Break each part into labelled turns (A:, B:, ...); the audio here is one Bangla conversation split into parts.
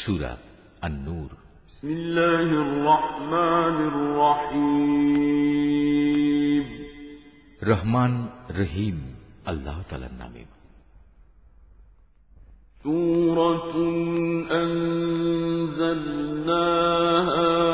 A: সুরা আন্নুর
B: بسم الله الرحمن الرحيم
A: রহমান রহিম আল্লাহ তালার নামে
B: سورة أنزلناها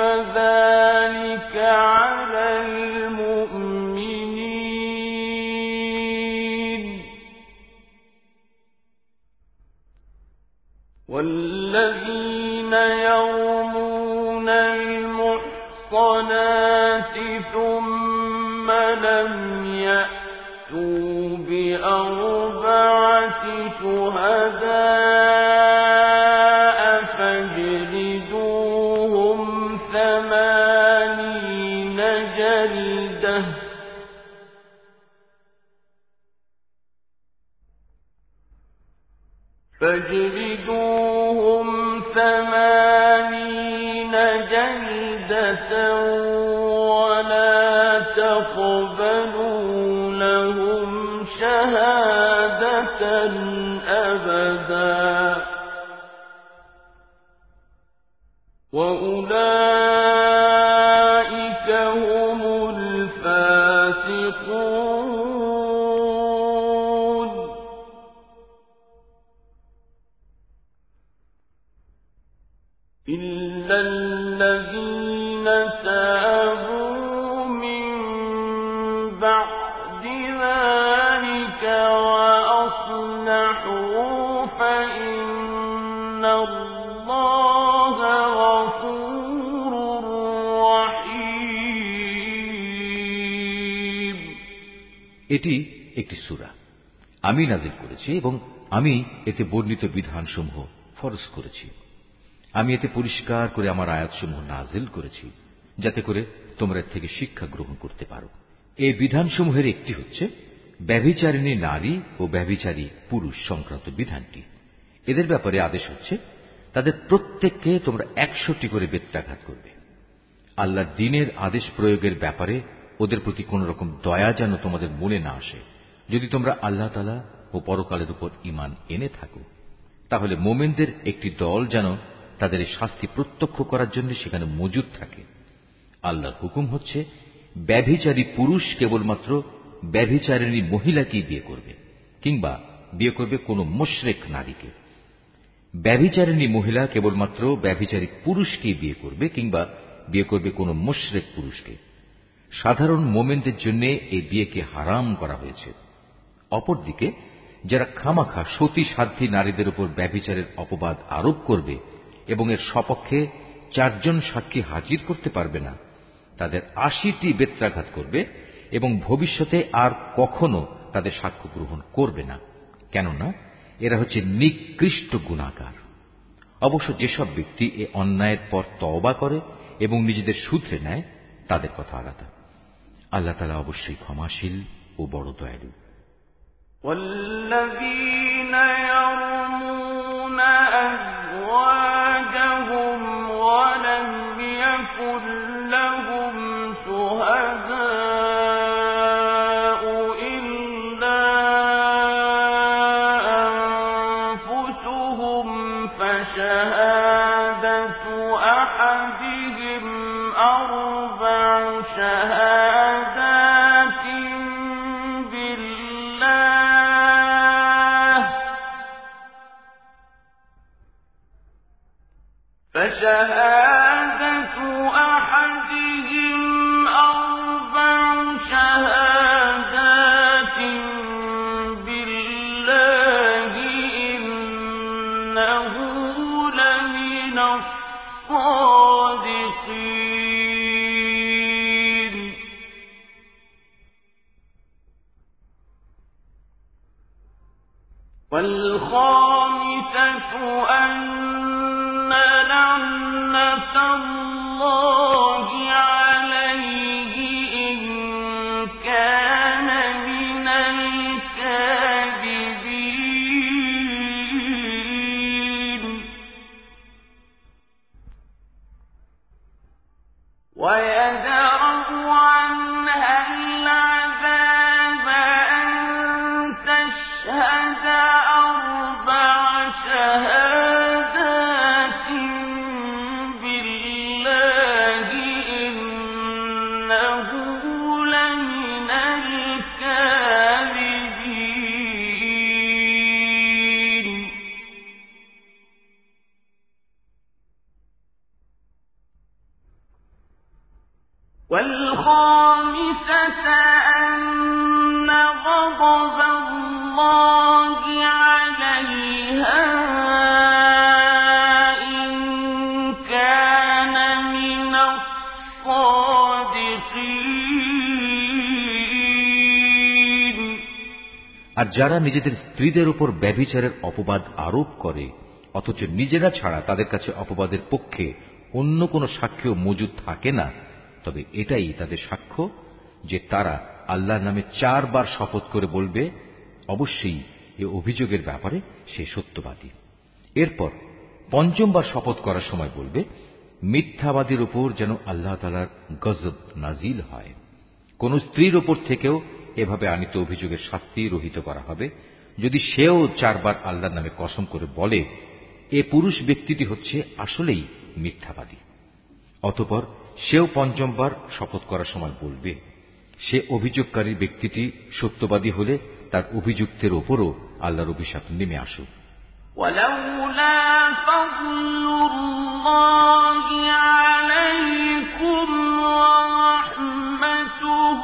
A: مذاق বর্ণিত বিধানসমূহ ফরজ করেছি। আমি এতে পরিষ্কার করে আমার আয়াতসমূহ নাজিল করেছি, যাতে করে তোমরা এর থেকে শিক্ষা গ্রহণ করতে পারো। এই বিধানসমূহের একটি হচ্ছে, ব্যভিচারিণী নারী ও ব্যভিচারী পুরুষ সংক্রান্ত বিধানটি। এদের ব্যাপারে আদেশ হচ্ছে, তাদের প্রত্যেককে তোমরা একশোটি করে বেত্রাঘাত করবে। আল্লাহ দিনের আদেশ প্রয়োগের ব্যাপারে ওদের প্রতি কোন রকম দয়া যেন তোমাদের মনে না আসে। যদি তোমরা আল্লাহ তালা ও পরকালের উপর ইমান এনে থাকো তাহলে মোমেনদের একটি দল যেন তাদের শাস্তি প্রত্যক্ষ করার জন্য সেখানে মজুদ থাকে। আল্লাহর হুকুম হচ্ছে, ব্যভিচারী পুরুষ কেবলমাত্র ব্যভিচারিণী মহিলাকেই বিয়ে করবে, কিংবা বিয়ে করবে কোনো মোশরেক নারীকে। ব্যভিচারিণী মহিলা কেবলমাত্র ব্যভিচারী পুরুষকেই বিয়ে করবে, কিংবা বিয়ে করবে কোনো মোশরেক পুরুষকে। সাধারণ মোমেনদের জন্য এই বিয়েকে হারাম করা হয়েছে। অপরদিকে যারা খামাখা সতী সাধ্যী নারীদের উপর ব্যভিচারের অপবাদ আরোপ করবে এবং এর সপক্ষে চারজন সাক্ষী হাজির করতে পারবে না, তাদের আশিটি বেত্রাঘাত করবে এবং ভবিষ্যতে আর কখনো তাদের সাক্ষ্য গ্রহণ করবে না। কেননা এরা হচ্ছে নিকৃষ্ট গুণাকার অবশ্য যেসব ব্যক্তি এ অন্যায়ের পর তওবা করে এবং নিজেদের সূত্রে নেয়, তাদের কথা আলাদা। আল্লাহ তালা অবশ্যই ক্ষমাশীল ও বড় দয়ালু।
B: والذين يرمون أزواجهم أن لعنة الله
A: আর যারা নিজেদের স্ত্রীদের উপর ব্যভিচারের অপবাদ আরোপ করে, অথচ নিজেরা ছাড়া তাদের কাছে অপবাদের পক্ষে অন্য কোনো সাক্ষ্য মজুদ থাকে না, তবে এটাই তাদের সাক্ষ্য যে তারা আল্লাহর নামে চারবার শপথ করে বলবে, অবশ্যই এ অভিযোগের ব্যাপারে সে সত্যবাদী। এরপর পঞ্চমবার শপথ করার সময় বলবে, মিথ্যাবাদীর উপর যেন আল্লাহ তালার গজব নাজিল হয়। কোন স্ত্রীর ওপর থেকেও এভাবে আনিত অভিযোগের শাস্তি রহিত করা হবে যদি সেও চারবার আল্লাহর নামে কসম করে বলে এ পুরুষ ব্যক্তিটি হচ্ছে আসলেই মিথ্যাবাদী অতপর সেও পঞ্চমবার শপথ করার সময় বলবে সে অভিযোগকারী ব্যক্তিটি সত্যবাদী হলে তার অভিযুক্তের ওপরও আল্লাহর অভিশাপ নেমে আসুক
B: ولولا فضل الله عليكم ورحمته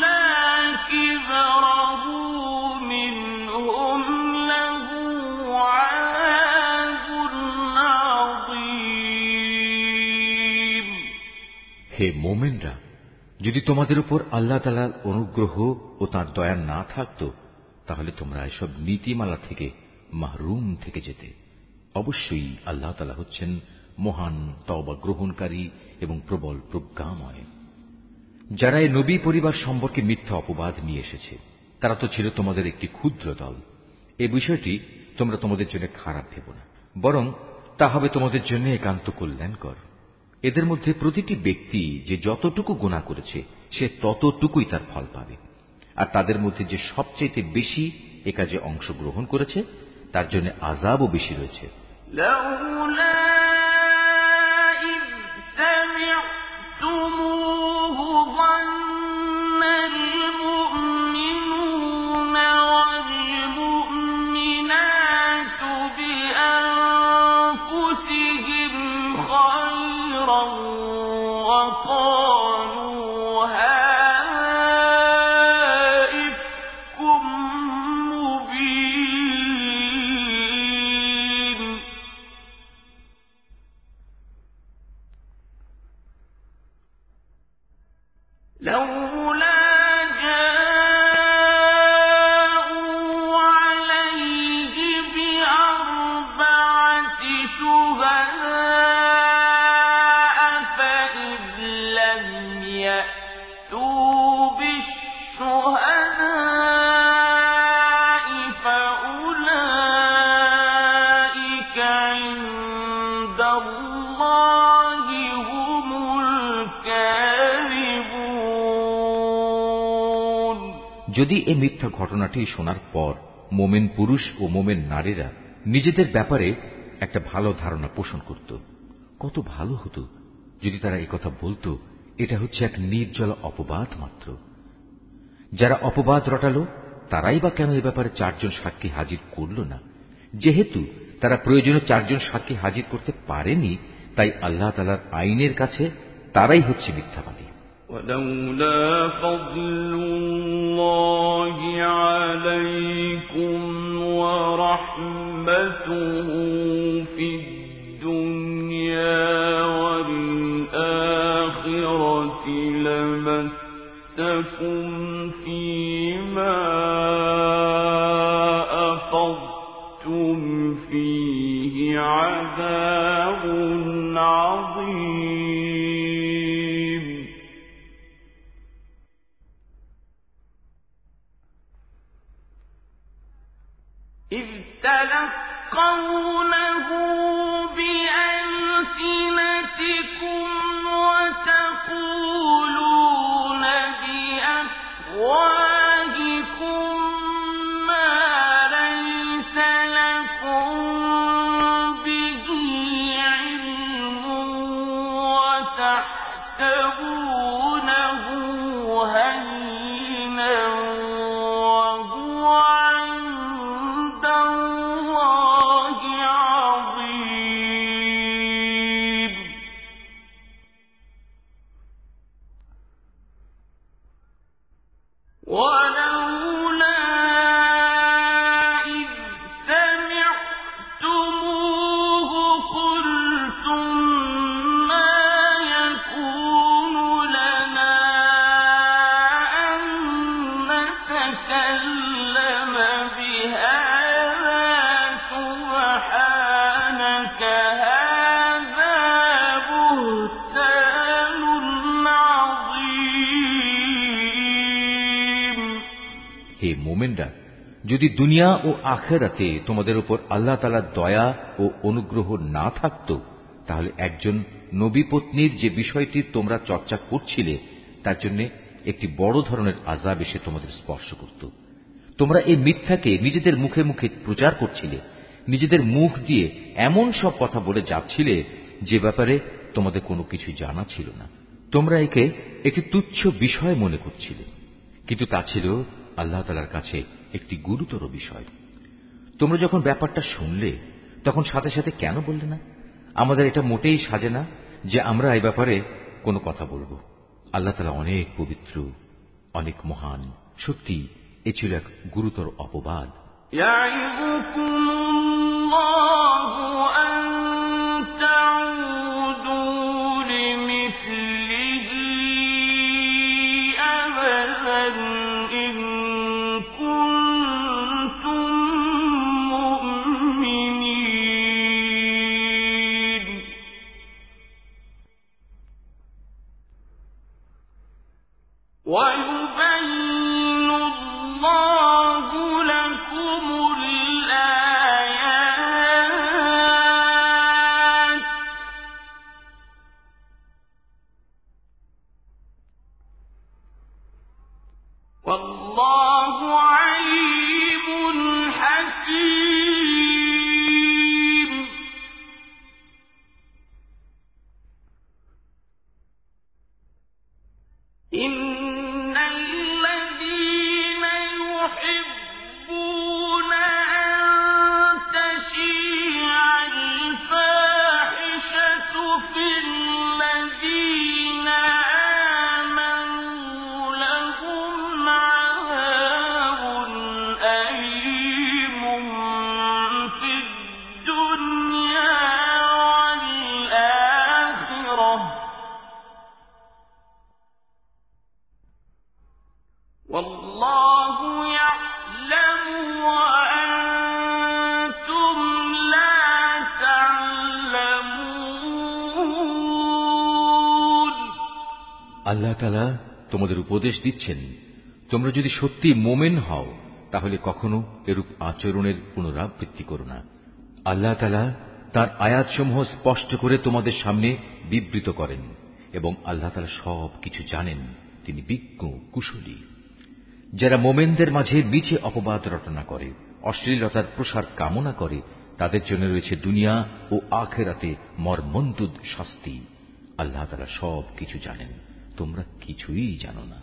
A: হে মোমেনরা, যদি তোমাদের উপর আল্লাহ তালার অনুগ্রহ ও তার দয়া না থাকত, তাহলে তোমরা এসব নীতিমালা থেকে মাহরুম থেকে যেতে। অবশ্যই আল্লাহ তালা হচ্ছেন মহান তবা গ্রহণকারী এবং প্রবল প্রজ্ঞাময়। যারা এই নবী পরিবার সম্পর্কে মিথ্যা অপবাদ নিয়ে এসেছে, তারা তো ছিল তোমাদের একটি ক্ষুদ্র দল। এ বিষয়টি তোমরা তোমাদের জন্য খারাপ ভেব না, বরং তা হবে তোমাদের জন্য একান্ত কল্যাণকর। এদের মধ্যে প্রতিটি ব্যক্তি যে যতটুকু গোনা করেছে, সে ততটুকুই তার ফল পাবে। আর তাদের মধ্যে যে সবচেয়ে বেশি এ কাজে অংশগ্রহণ করেছে, তার জন্য আজাবও বেশি রয়েছে। যদি এ মিথ্যা ঘটনাটি শোনার পর মোমেন পুরুষ ও মোমেন নারীরা নিজেদের ব্যাপারে একটা ভালো ধারণা পোষণ করত, কত ভালো হতো যদি তারা কথা বলতো, এটা হচ্ছে এক নির্জল অপবাদ মাত্র। যারা অপবাদ রটালো, তারাই বা কেন এ ব্যাপারে চারজন সাক্ষী হাজির করল না? যেহেতু তারা প্রয়োজনে চারজন সাক্ষী হাজির করতে পারেনি, তাই আল্লাহ তালার আইনের কাছে তারাই হচ্ছে মিথ্যাবাদী।
B: ولولا فضل الله عليكم ورحمته في الدنيا والآخرة لمسكم فيما أفضتم فيه عذاب عظيم
A: قولا যদি দুনিয়া ও আখেরাতে তোমাদের উপর আল্লাহ তালার দয়া ও অনুগ্রহ না থাকত, তাহলে একজন নবী পত্নীর যে বিষয়টি তোমরা চর্চা করছিলে, তার জন্য একটি বড় ধরনের আজাব এসে তোমাদের স্পর্শ করত। তোমরা এই মিথ্যাকে নিজেদের মুখে মুখে প্রচার করছিলে, নিজেদের মুখ দিয়ে এমন সব কথা বলে যাচ্ছিলে, যে ব্যাপারে তোমাদের কোনো কিছু জানা ছিল না। তোমরা একে একটি তুচ্ছ বিষয় মনে করছিলে, কিন্তু তা ছিল আল্লাহ তালার কাছে একটি গুরুতর বিষয় তোমরা যখন ব্যাপারটা শুনলে তখন সাথে সাথে কেন বললে না আমাদের এটা মোটেই সাজে না যে আমরা এই ব্যাপারে কোনো কথা বলবো আল্লাহ তালা অনেক পবিত্র অনেক মহান সত্যি এ ছিল এক গুরুতর অপবাদ
B: يعظكم
A: আল্লাহ তালা তোমাদের উপদেশ দিচ্ছেন, তোমরা যদি সত্যি মোমেন হও, তাহলে কখনো এরূপ আচরণের পুনরাবৃত্তি করো না। আল্লাহ তালা তার আয়াতসমূহ স্পষ্ট করে তোমাদের সামনে বিবৃত করেন এবং আল্লাহ তালা সব কিছু জানেন, তিনি বিজ্ঞ, কুশলী। যারা মোমেনদের মাঝে মিছে অপবাদ রটনা করে, অশ্লীলতার প্রসার কামনা করে, তাদের জন্য রয়েছে দুনিয়া ও আখেরাতে মর্মন্তুদ শাস্তি। আল্লাহ তারা সব কিছু জানেন। তোমরা কিছুই জানো না।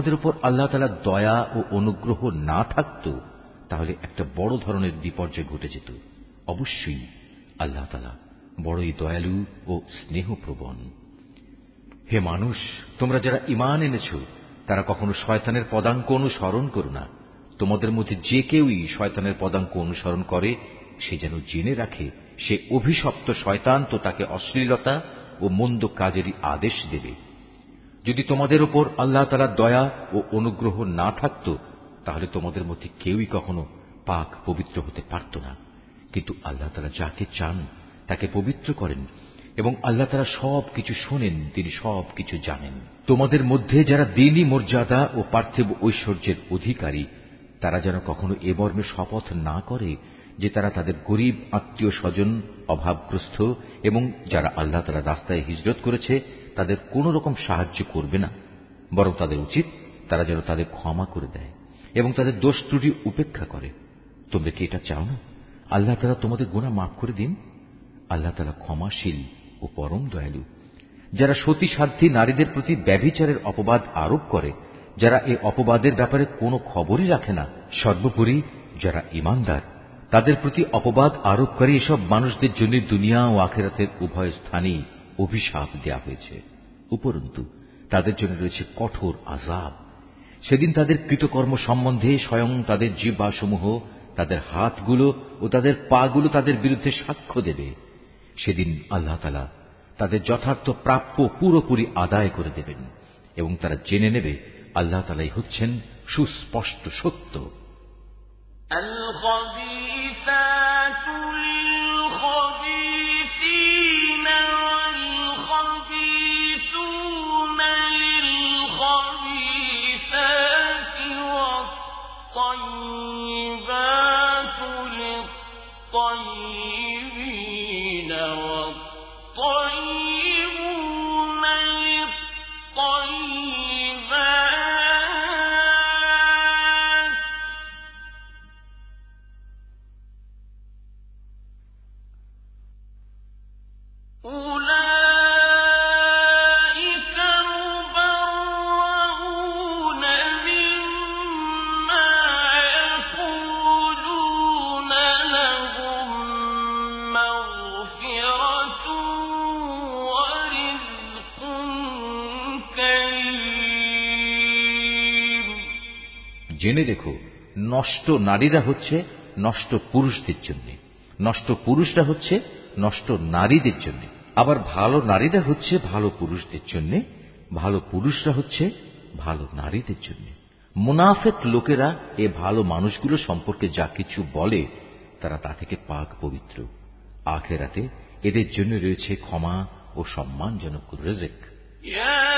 A: তোমাদের উপর আল্লাহ তালার দয়া ও অনুগ্রহ না থাকত, তাহলে একটা বড় ধরনের বিপর্যয় ঘটে যেত। অবশ্যই আল্লাহ তালা বড়ই দয়ালু ও স্নেহপ্রবণ। হে মানুষ, তোমরা যারা ইমান এনেছ, তারা কখনো শয়তানের পদাঙ্ক অনুসরণ করো না। তোমাদের মধ্যে যে কেউই শয়তানের পদাঙ্ক অনুসরণ করে, সে যেন জেনে রাখে, সে অভিশপ্ত শয়তান তো তাকে অশ্লীলতা ও মন্দ কাজেরই আদেশ দেবে। যদি তোমাদের ওপর আল্লাহ তালার দয়া ও অনুগ্রহ না থাকত, তাহলে তোমাদের মধ্যে কেউই কখনো পাক পবিত্র হতে পারত না। কিন্তু আল্লাহ তালা যাকে চান, তাকে পবিত্র করেন এবং আল্লাহ তালা সব কিছু শোনেন, তিনি সব কিছু জানেন। তোমাদের মধ্যে যারা দিনই মর্যাদা ও পার্থিব ঐশ্বর্যের অধিকারী, তারা যেন কখনো এ মর্মে শপথ না করে যে তারা তাদের গরিব আত্মীয় স্বজন অভাবগ্রস্ত এবং যারা আল্লাহ তালা রাস্তায় হিজরত করেছে তাদের কোন রকম সাহায্য করবে না, বরং তাদের উচিত তারা যেন তাদের ক্ষমা করে দেয় এবং তাদের দোষ ত্রুটি উপেক্ষা করে। তোমরা কি এটা চাও না? আল্লাহ তালা তোমাদের গুণা মাফ করে দিন। আল্লাহ তালা ক্ষমাশীল ও পরম দয়ালু। যারা সতী সাধ্যী নারীদের প্রতি ব্যভিচারের অপবাদ আরোপ করে, যারা এই অপবাদের ব্যাপারে কোনো খবরই রাখে না, সর্বোপরি যারা ইমানদার, তাদের প্রতি অপবাদ আরোপকারী এসব মানুষদের জন্য দুনিয়া ও আখেরাতের উভয় স্থানেই অভিশাপ দেয়া হয়েছে উপরন্তু তাদের জন্য রয়েছে কঠোর আজাব সেদিন তাদের কৃতকর্ম সম্বন্ধে স্বয়ং তাদের জিব্বাসমূহ তাদের হাতগুলো ও তাদের পাগুলো তাদের বিরুদ্ধে সাক্ষ্য দেবে সেদিন আল্লাহ তালা তাদের যথার্থ প্রাপ্য পুরোপুরি আদায় করে দেবেন এবং তারা জেনে নেবে আল্লাহ তালাই হচ্ছেন সুস্পষ্ট সত্য
B: الخبيثات
A: জেনে দেখো নষ্ট নারীরা হচ্ছে নষ্ট পুরুষদের জন্য। নষ্ট পুরুষরা হচ্ছে নষ্ট নারীদের জন্য। আবার ভালো নারীরা হচ্ছে ভালো পুরুষদের জন্য, ভালো পুরুষরা হচ্ছে ভালো নারীদের জন্য। মুনাফেক লোকেরা এ ভালো মানুষগুলো সম্পর্কে যা কিছু বলে, তারা তা থেকে পাক পবিত্র। আখেরাতে এদের জন্য রয়েছে ক্ষমা ও সম্মানজনক রেজেক।
B: يا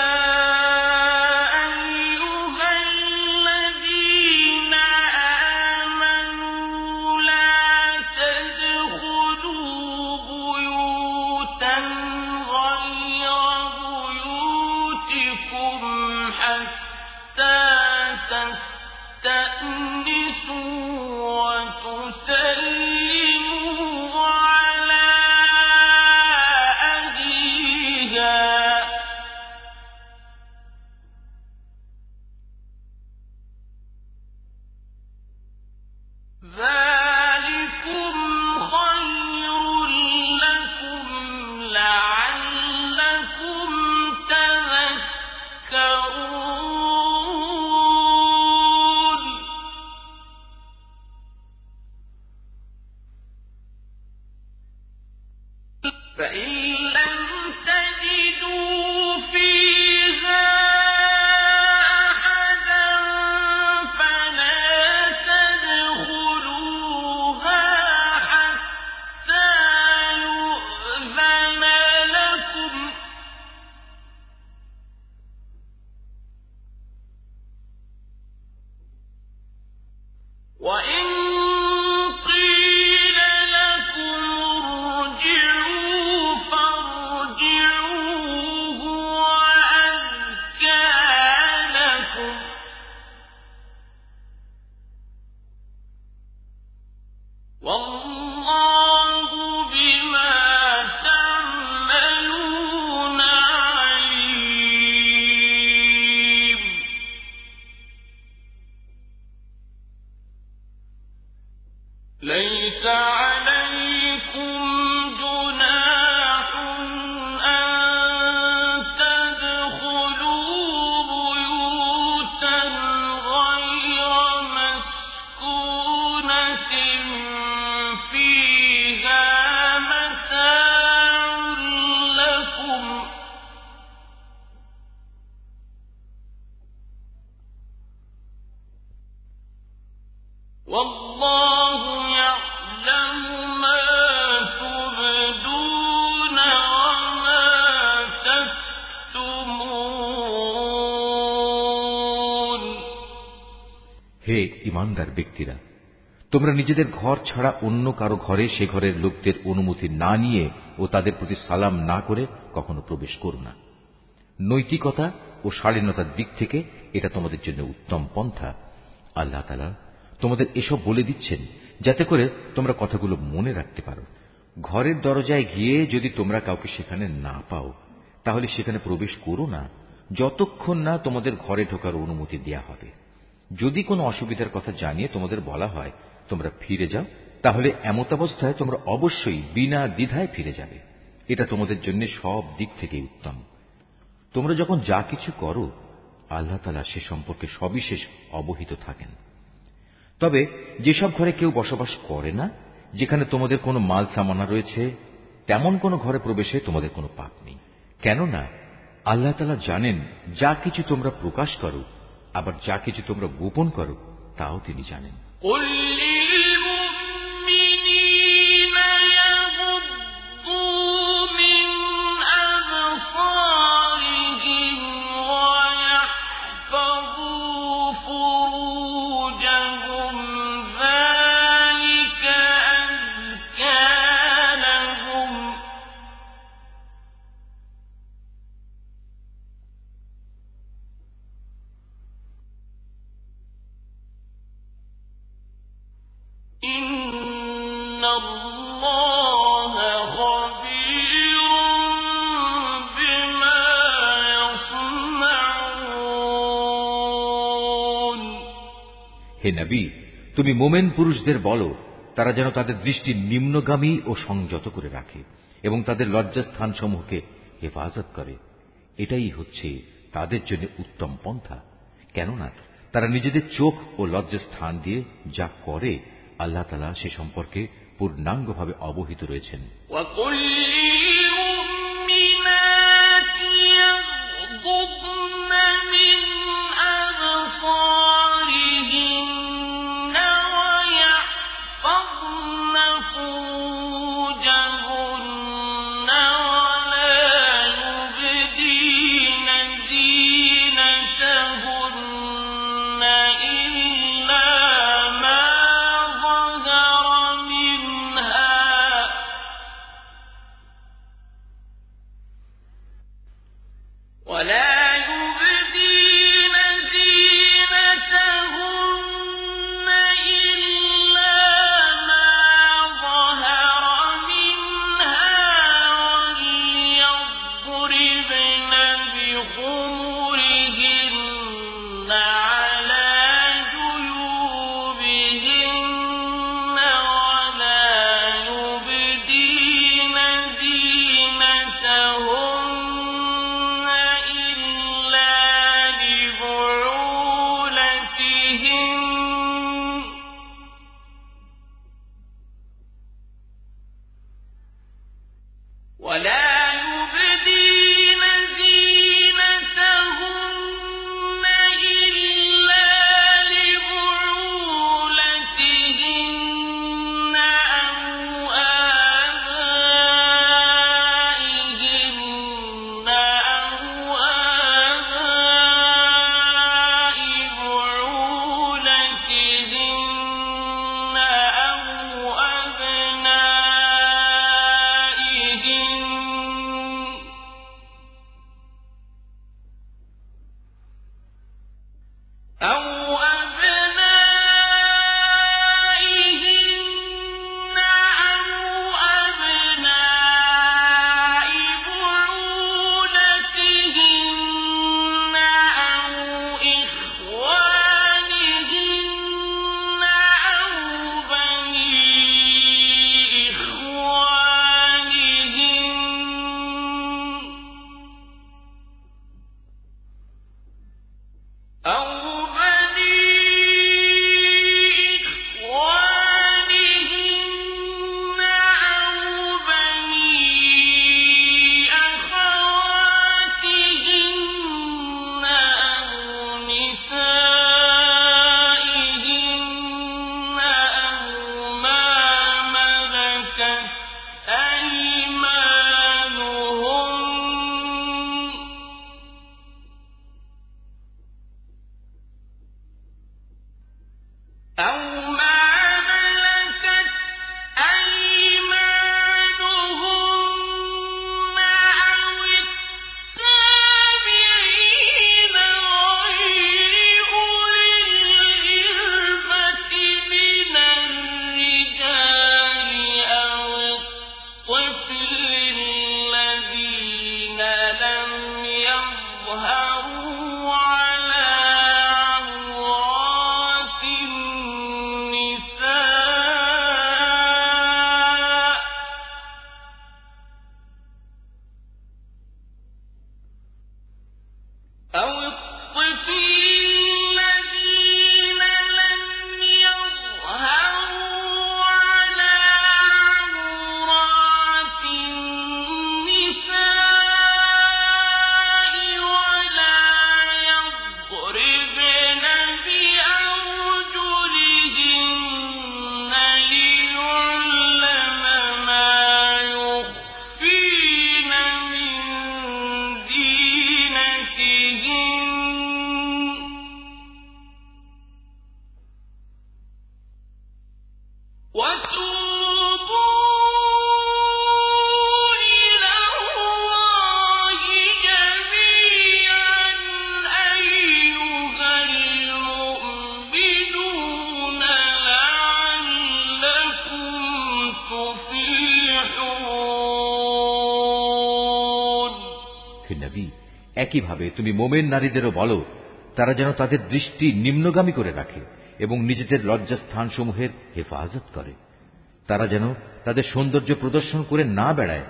A: হে ইমানদার ব্যক্তিরা, তোমরা নিজেদের ঘর ছাড়া অন্য কারও ঘরে সে ঘরের লোকদের অনুমতি না নিয়ে ও তাদের প্রতি সালাম না করে কখনো প্রবেশ করো না। নৈতিকতা ও শালীনতার দিক থেকে এটা তোমাদের জন্য উত্তম পন্থা। আল্লাহ তালা তোমাদের এসব বলে দিচ্ছেন যাতে করে তোমরা কথাগুলো মনে রাখতে পারো। ঘরের দরজায় গিয়ে যদি তোমরা কাউকে সেখানে না পাও, তাহলে সেখানে প্রবেশ করো না। যতক্ষণ না তোমাদের ঘরে ঢোকার অনুমতি দেয়া হবে। যদি কোনো অসুবিধার কথা জানিয়ে তোমাদের বলা হয়, তোমরা ফিরে যাও, তাহলে এমতাবস্থায় তোমরা অবশ্যই বিনা দ্বিধায় ফিরে যাবে। এটা তোমাদের জন্য সব দিক থেকে উত্তম। তোমরা যখন যা কিছু করো, আল্লাহ তালা সে সম্পর্কে সবিশেষ অবহিত থাকেন। তবে যেসব ঘরে কেউ বসবাস করে না, যেখানে তোমাদের কোনো মাল সামানা রয়েছে, তেমন কোনো ঘরে প্রবেশে তোমাদের কোনো পাপ নেই। কেননা, আল্লাহ তালা জানেন যা কিছু তোমরা প্রকাশ করো আবার যা কিছু তোমরা গোপন করো তাও তিনি জানেন। নবী তুমি মোমেন পুরুষদের বলো তারা যেন তাদের দৃষ্টি নিম্নগামী ও সংযত করে রাখে এবং তাদের লজ্জাস্থান সমূহকে হেফাজত করে এটাই হচ্ছে তাদের জন্য উত্তম পন্থা কেননা তারা নিজেদের চোখ ও লজ্জাস্থান দিয়ে যা করে আল্লাহ তালা সে সম্পর্কে পূর্ণাঙ্গভাবে অবহিত রয়েছেন
B: أو بني
A: একইভাবে তুমি মোমেন নারীদেরও বলো, তারা যেন তাদের দৃষ্টি নিম্নগামী করে রাখে এবং নিজেদের লজ্জাস্থানসমূহের হেফাজত করে। তারা যেন তাদের সৌন্দর্য প্রদর্শন করে না বেড়ায়,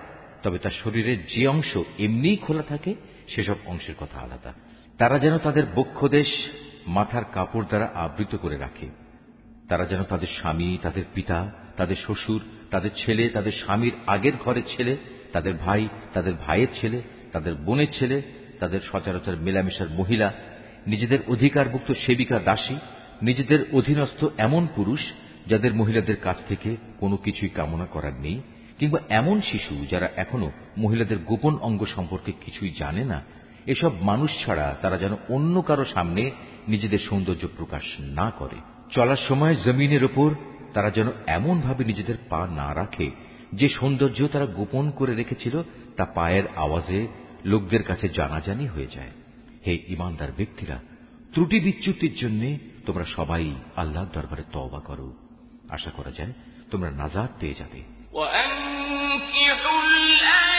A: তবে তার শরীরের যে অংশ এমনিই খোলা থাকে, সেসব অংশের কথা আলাদা। তারা যেন তাদের বক্ষদেশ মাথার কাপড় দ্বারা আবৃত করে রাখে। তারা যেন তাদের স্বামী, তাদের পিতা, তাদের শ্বশুর, তাদের ছেলে, তাদের স্বামীর আগের ঘরের ছেলে, তাদের ভাই, তাদের ভাইয়ের ছেলে, তাদের বোনের ছেলে তাদের সচরাচর মেলামেশার মহিলা, নিজেদের অধিকারভুক্ত সেবিকা দাসী, নিজেদের অধীনস্থ এমন পুরুষ যাদের মহিলাদের কাছ থেকে কোনো কিছুই কামনা করার নেই, কিংবা এমন শিশু যারা এখনও মহিলাদের গোপন অঙ্গ সম্পর্কে কিছুই জানে না, এসব মানুষ ছাড়া তারা যেন অন্য কারও সামনে নিজেদের সৌন্দর্য প্রকাশ না করে। চলার সময় জমিনের ওপর তারা যেন এমনভাবে নিজেদের পা না রাখে, যে সৌন্দর্য তারা গোপন করে রেখেছিল তা পায়ের আওয়াজে লোকদের কাছে জানাজানি হয়ে যায় হে ইমানদার ব্যক্তিরা ত্রুটি বিচ্যুতির জন্য তোমরা সবাই আল্লাহর দরবারে তওবা করো আশা করা যায় তোমরা নাজাদ পেয়ে যাবে
B: وأنكحوا الأيام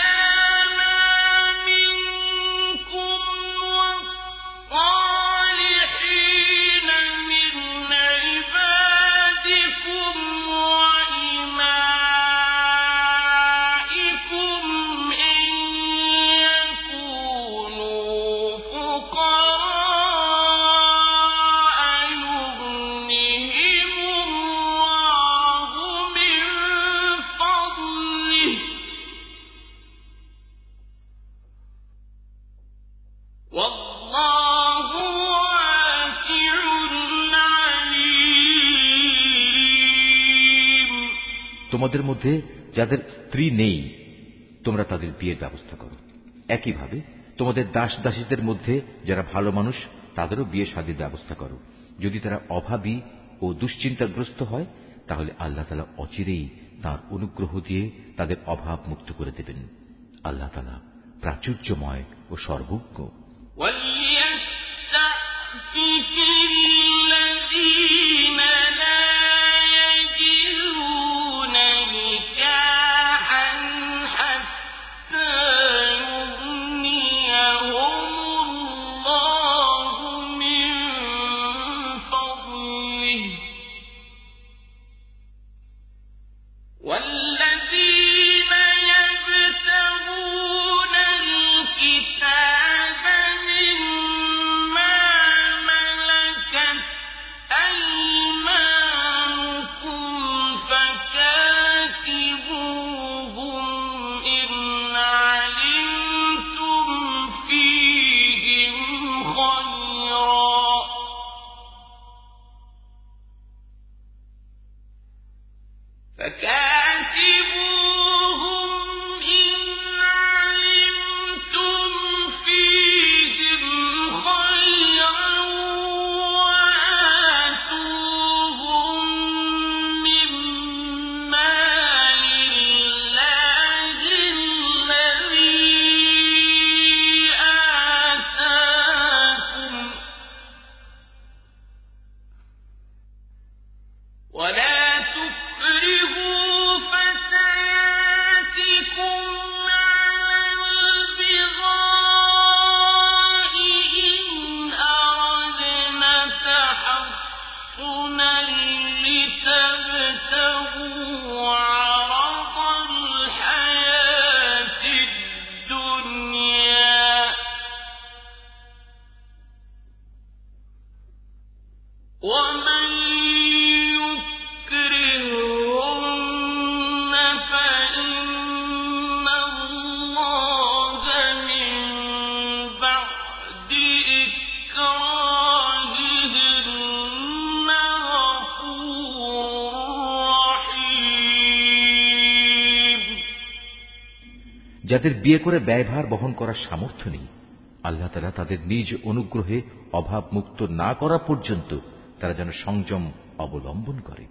A: মধ্যে যাদের স্ত্রী নেই, তোমরা তাদের বিয়ের ব্যবস্থা করো। একইভাবে তোমাদের দাস দাসীদের মধ্যে যারা ভালো মানুষ, তাদেরও বিয়ে শাদীর ব্যবস্থা করো। যদি তারা অভাবী ও দুশ্চিন্তাগ্রস্ত হয়, তাহলে আল্লাহ তালা অচিরেই তার অনুগ্রহ দিয়ে তাদের অভাব মুক্ত করে দেবেন। আল্লাহ তালা প্রাচুর্যময় ও সর্বজ্ঞ। যাদের বিয়ে করে ব্যয়ভার বহন করার সামর্থ্য নেই। আল্লাহ তালা তাদের নিজ অনুগ্রহে অভাব মুক্ত না করা পর্যন্ত তারা যেন সংযম অবলম্বন করে।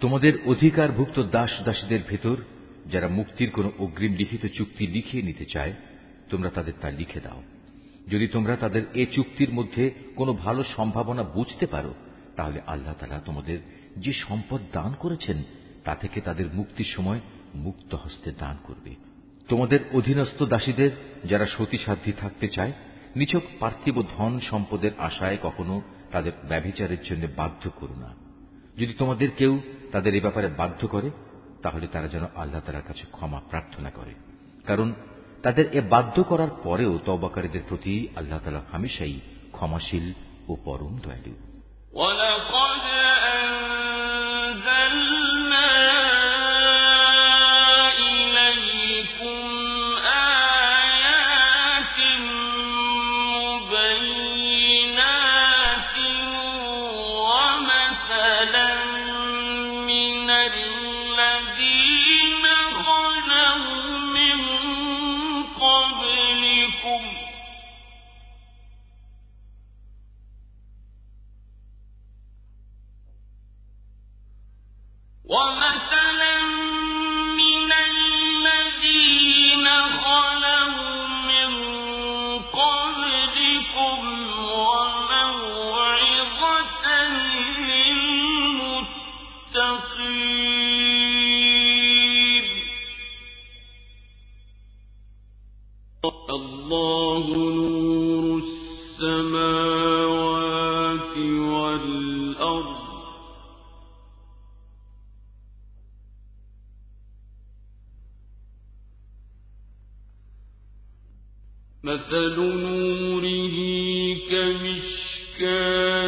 A: তোমাদের অধিকারভুক্ত দাস দাসীদের ভেতর যারা মুক্তির কোনো অগ্রিম লিখিত চুক্তি লিখিয়ে নিতে চায়, তোমরা তাদের তা লিখে দাও। যদি তোমরা তাদের এ চুক্তির মধ্যে কোনো ভালো সম্ভাবনা বুঝতে পারো, তাহলে আল্লাহ তালা তোমাদের যে সম্পদ দান করেছেন, তা থেকে তাদের মুক্তির সময় মুক্ত হস্তে দান করবে। তোমাদের অধীনস্থ দাসীদের যারা সতীসাধ্যী থাকতে চায়, নিছক পার্থিব ধন সম্পদের আশায় কখনো তাদের ব্যভিচারের জন্য বাধ্য করো না। যদি তোমাদের কেউ তাদের এ ব্যাপারে বাধ্য করে, তাহলে তারা যেন আল্লাহ তালার কাছে ক্ষমা প্রার্থনা করে। কারণ তাদের এ বাধ্য করার পরেও তবাকারীদের প্রতি আল্লাহ তালা হামেশাই ক্ষমাশীল ও পরম দয়ালু।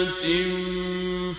B: كمشكاة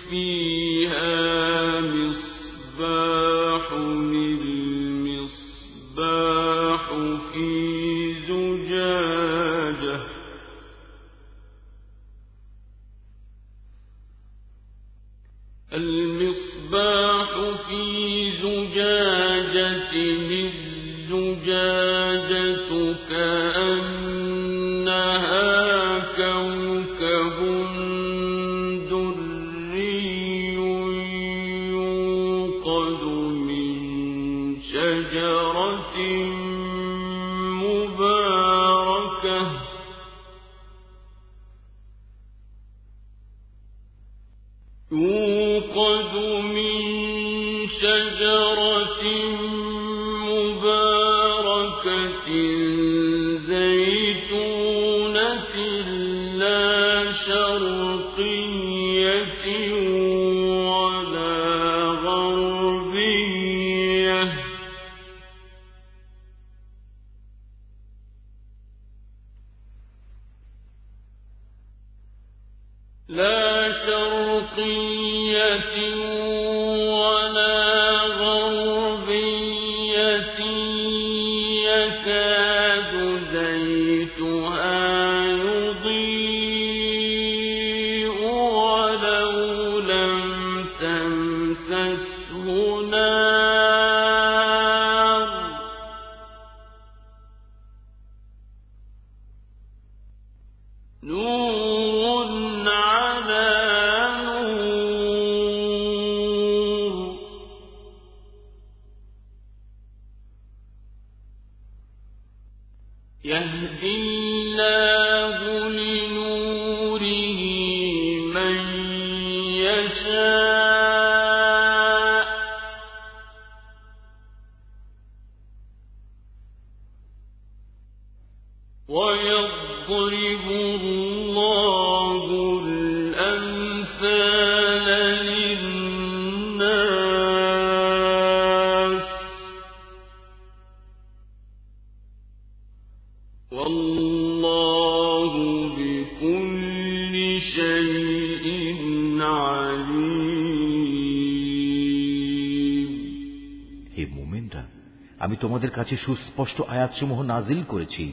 A: কাছে সুস্পষ্ট আয়াতসমূহ নাজিল করেছি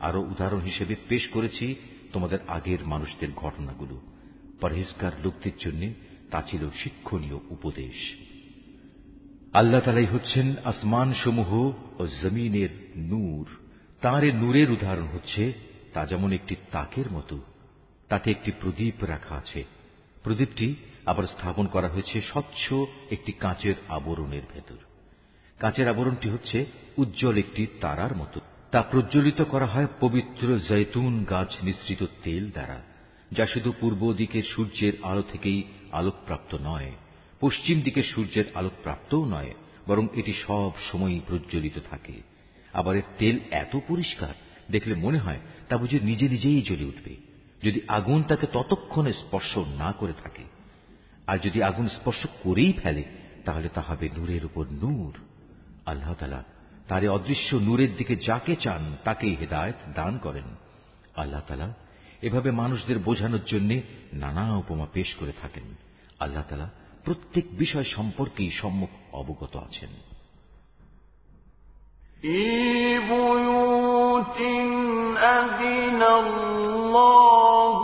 A: আরও উদাহরণ হিসেবে পেশ করেছি তোমাদের আগের মানুষদের ঘটনাগুলো। পরহেজগার লোকদের জন্য তা ছিল শিক্ষণীয় উপদেশ। আল্লাহ তালাই হচ্ছেন আসমান সমূহ ও জমিনের নূর। তাঁর নূরের উদাহরণ হচ্ছে, তা যেমন একটি তাকের মতো, তাতে একটি প্রদীপ রাখা আছে। প্রদীপটি আবার স্থাপন করা হয়েছে স্বচ্ছ একটি কাঁচের আবরণের ভেতর। কাঁচের আবরণটি হচ্ছে উজ্জ্বল একটি তারার মতো। তা প্রজ্বলিত করা হয় পবিত্র জৈতুন গাছ মিশ্রিত তেল দ্বারা, যা শুধু পূর্ব দিকের সূর্যের আলো থেকেই আলোকপ্রাপ্ত নয়, পশ্চিম দিকের সূর্যের আলোকপ্রাপ্তও নয়, বরং এটি সব সময়ই প্রজ্বলিত থাকে। আবার এর তেল এত পরিষ্কার, দেখলে মনে হয় তা বুঝে নিজে নিজেই জ্বলে উঠবে, যদি আগুন তাকে ততক্ষণে স্পর্শ না করে থাকে। আর যদি আগুন স্পর্শ করেই ফেলে, তাহলে তা হবে নূরের উপর নূর। আল্লাহ তালা তার অদৃশ্য নূরের দিকে যাকে চান তাকে হেদায়ত দান করেন আল্লাহ তালা এভাবে মানুষদের বোঝানোর জন্য নানা উপমা পেশ করে থাকেন আল্লাহ তালা প্রত্যেক বিষয় সম্পর্কেই সম্মুখ অবগত আছেন
B: أذن الله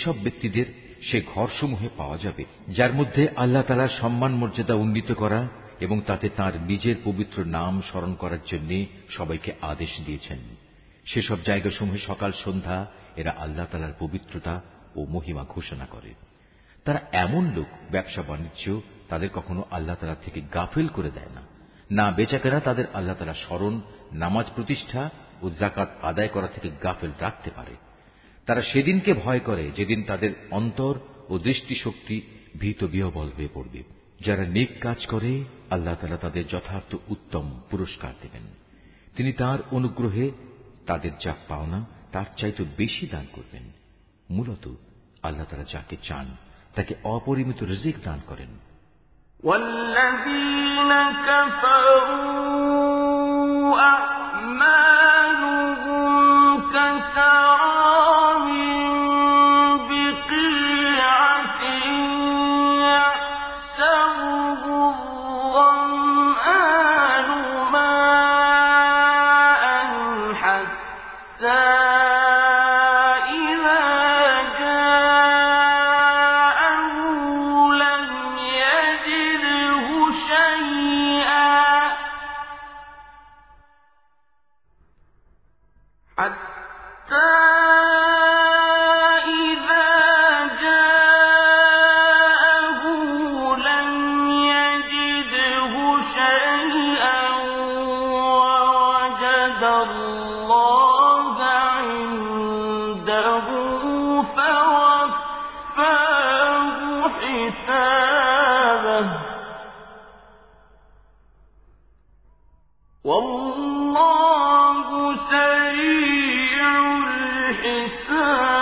A: এসব ব্যক্তিদের সে ঘরসমূহে পাওয়া যাবে, যার মধ্যে আল্লাহ তালার সম্মান মর্যাদা উন্নীত করা এবং তাতে তার নিজের পবিত্র নাম স্মরণ করার জন্য সবাইকে আদেশ দিয়েছেন। সেসব জায়গাসমূহে সকাল সন্ধ্যা এরা আল্লাহ তালার পবিত্রতা ও মহিমা ঘোষণা করে। তারা এমন লোক, ব্যবসা বাণিজ্য, তাদের কখনো আল্লাহ তালা থেকে গাফেল করে দেয় না। না বেচাকেরা তাদের আল্লাহ তালা স্মরণ, নামাজ প্রতিষ্ঠা ও জাকাত আদায় করা থেকে গাফেল রাখতে পারে। তারা সেদিনকে ভয় করে যেদিন তাদের অন্তর ও দৃষ্টিশক্তি ভীত বিহবল হয়ে পড়বে যারা নেক কাজ করে আল্লাহ তালা তাদের যথার্থ উত্তম পুরস্কার দেবেন তিনি তার অনুগ্রহে তাদের যা পাওনা তার চাইতে বেশি দান করবেন মূলত আল্লাহ তালা যাকে চান তাকে অপরিমিত রিজিক দান করেন
B: والذين كفروا أعمالهم كسراب فوقه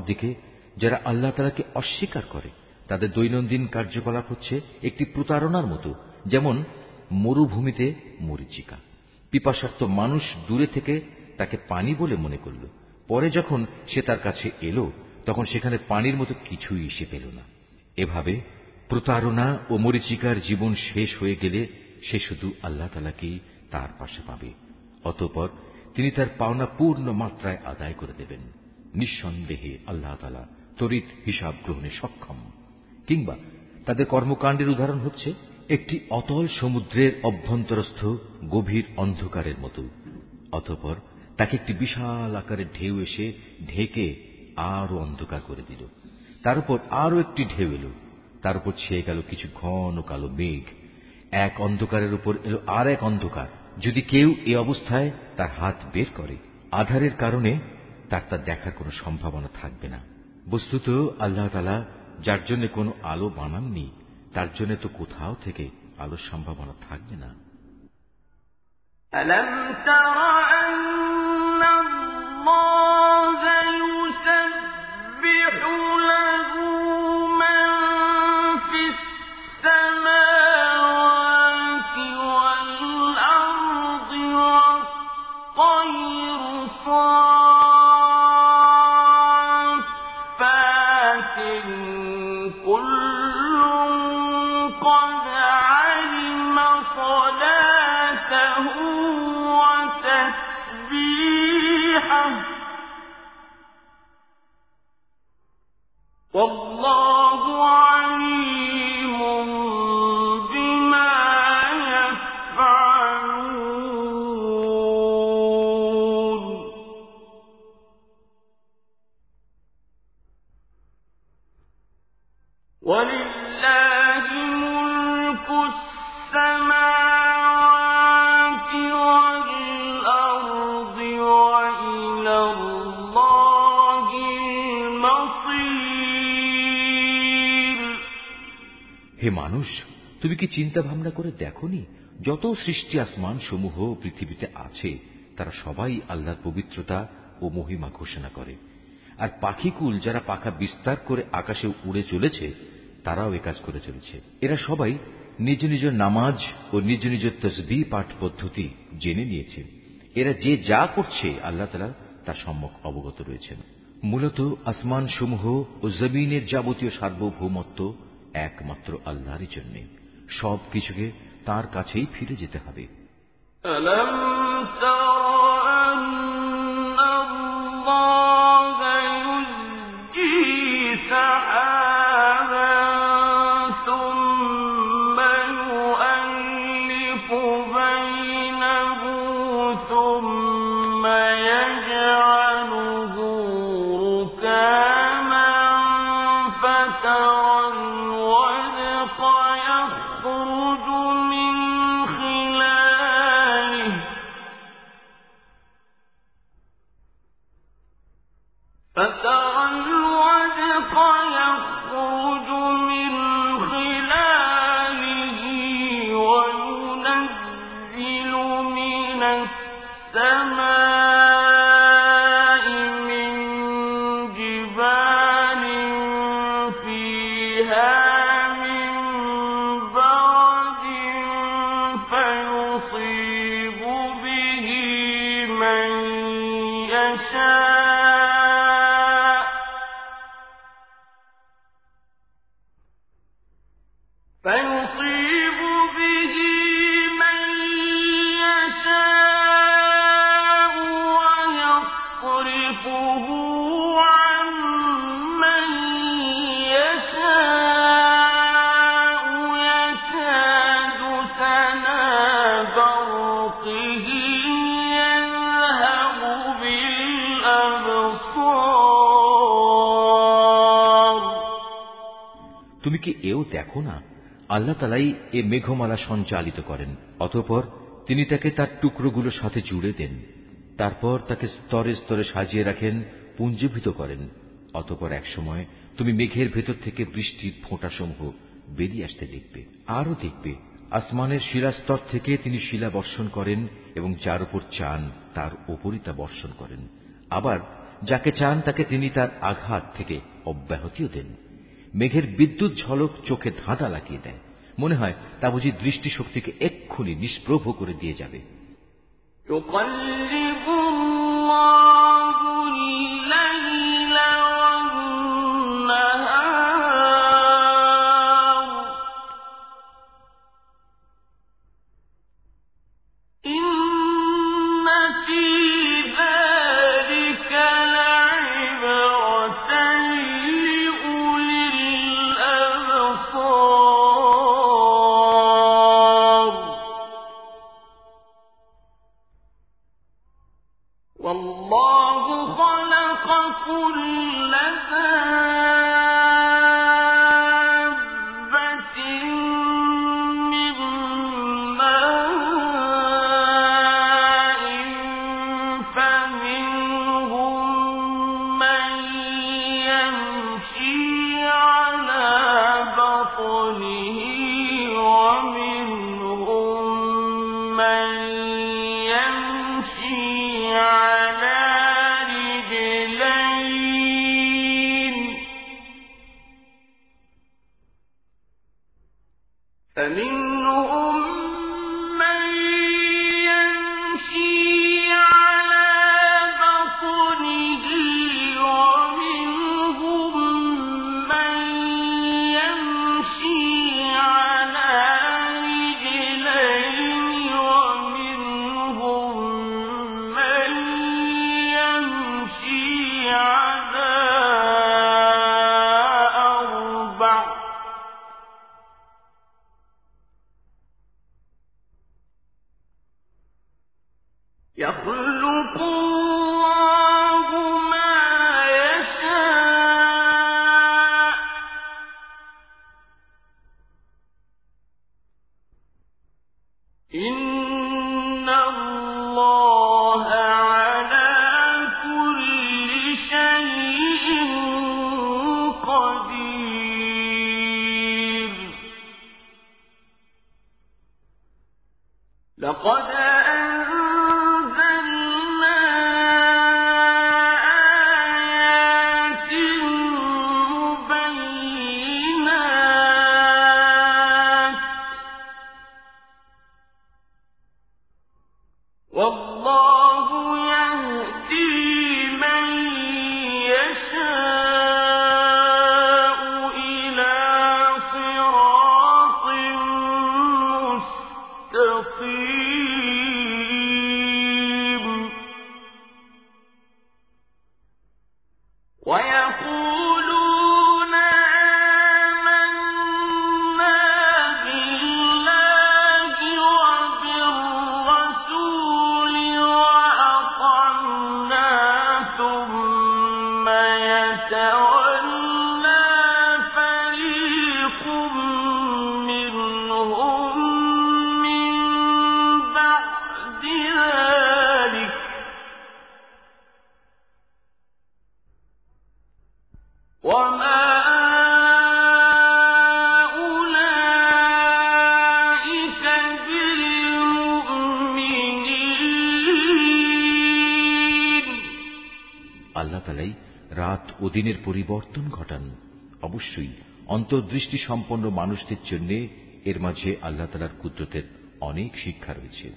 A: অপরদিকে, যারা আল্লাহ তালাকে অস্বীকার করে, তাদের দৈনন্দিন কার্যকলাপ হচ্ছে একটি প্রতারণার মতো, যেমন মরুভূমিতে মরিচিকা। পিপাসার্থ মানুষ দূরে থেকে তাকে পানি বলে মনে করল। পরে যখন সে তার কাছে এলো, তখন সেখানে পানির মতো কিছুই সে পেল না। এভাবে প্রতারণা ও মরিচিকার জীবন শেষ হয়ে গেলে সে শুধু আল্লাহ তালাকেই তার পাশে পাবে, অতঃপর তিনি তার পাওনা পূর্ণ মাত্রায় আদায় করে দেবেন। নিঃসন্দেহে আল্লাহ তালা তরিত হিসাব গ্রহণে সক্ষম। কিংবা তাদের কর্মকাণ্ডের উদাহরণ হচ্ছে একটি অতল সমুদ্রের অভ্যন্তরস্থ গভীর অন্ধকারের মতো। অতঃপর তাকে একটি বিশাল আকারের ঢেউ এসে ঢেকে আরও অন্ধকার করে দিল। তার উপর আরও একটি ঢেউ এলো। তার উপর ছেয়ে গেল কিছু ঘন কালো মেঘ। এক অন্ধকারের উপর এলো আর এক অন্ধকার। যদি কেউ এ অবস্থায় তার হাত বের করে, আধারের কারণে তার তা দেখার কোনো সম্ভাবনা থাকবে না বস্তুত আল্লাহ তালা যার জন্য কোনো আলো বানাননি তার জন্য তো কোথাও থেকে আলোর সম্ভাবনা থাকবে না
B: ألم تر أن الله يسبح له
A: চিন্তা ভাবনা করে দেখনি, যত সৃষ্টি আসমান সমূহ পৃথিবীতে আছে, তারা সবাই আল্লাহর পবিত্রতা ও মহিমা ঘোষণা করে। আর পাখিকুল যারা পাখা বিস্তার করে আকাশে উড়ে চলেছে, তারাও এ কাজ করে চলেছে। এরা সবাই নিজ নিজ নামাজ ও নিজ নিজ তসবি পাঠ পদ্ধতি জেনে নিয়েছে। এরা যে যা করছে, আল্লাহ তালা তার সম্মুখ অবগত রয়েছেন। মূলত আসমান সমূহ ও জমিনের যাবতীয় সার্বভৌমত্ব একমাত্র আল্লাহরই জন্য। সব কিছুকে তার কাছেই ফিরে যেতে হবে। কি এও দেখো না, আল্লাহ তালাই এ মেঘমালা সঞ্চালিত করেন, অতঃপর তিনি তাকে তার টুকরোগুলোর সাথে জুড়ে দেন, তারপর তাকে স্তরে স্তরে সাজিয়ে রাখেন, পুঞ্জীভূত করেন, অতঃপর একসময় তুমি মেঘের ভেতর থেকে বৃষ্টির ফোঁটাসমূহ বেরিয়ে আসতে দেখবে, আরও দেখবে, আসমানের শিলাস্তর থেকে তিনি শিলা বর্ষণ করেন এবং যার উপর চান তার ওপরই তা বর্ষণ করেন, আবার
B: যাকে চান তাকে তিনি তার আঘাত থেকে অব্যাহতিও দেন। মেঘের বিদ্যুৎ ঝলক চোখে ধাঁধা লাগিয়ে দেয়। মনে হয় তা বুঝি দৃষ্টিশক্তিকে এক্ষুনি নিষ্প্রভ করে দিয়ে যাবে। দিনের পরিবর্তন ঘটান। অবশ্যই অন্তর্দৃষ্টি সম্পন্ন মানুষদের জন্য এর মাঝে আল্লাহ তালার কুদরতের অনেক শিক্ষা রয়েছে।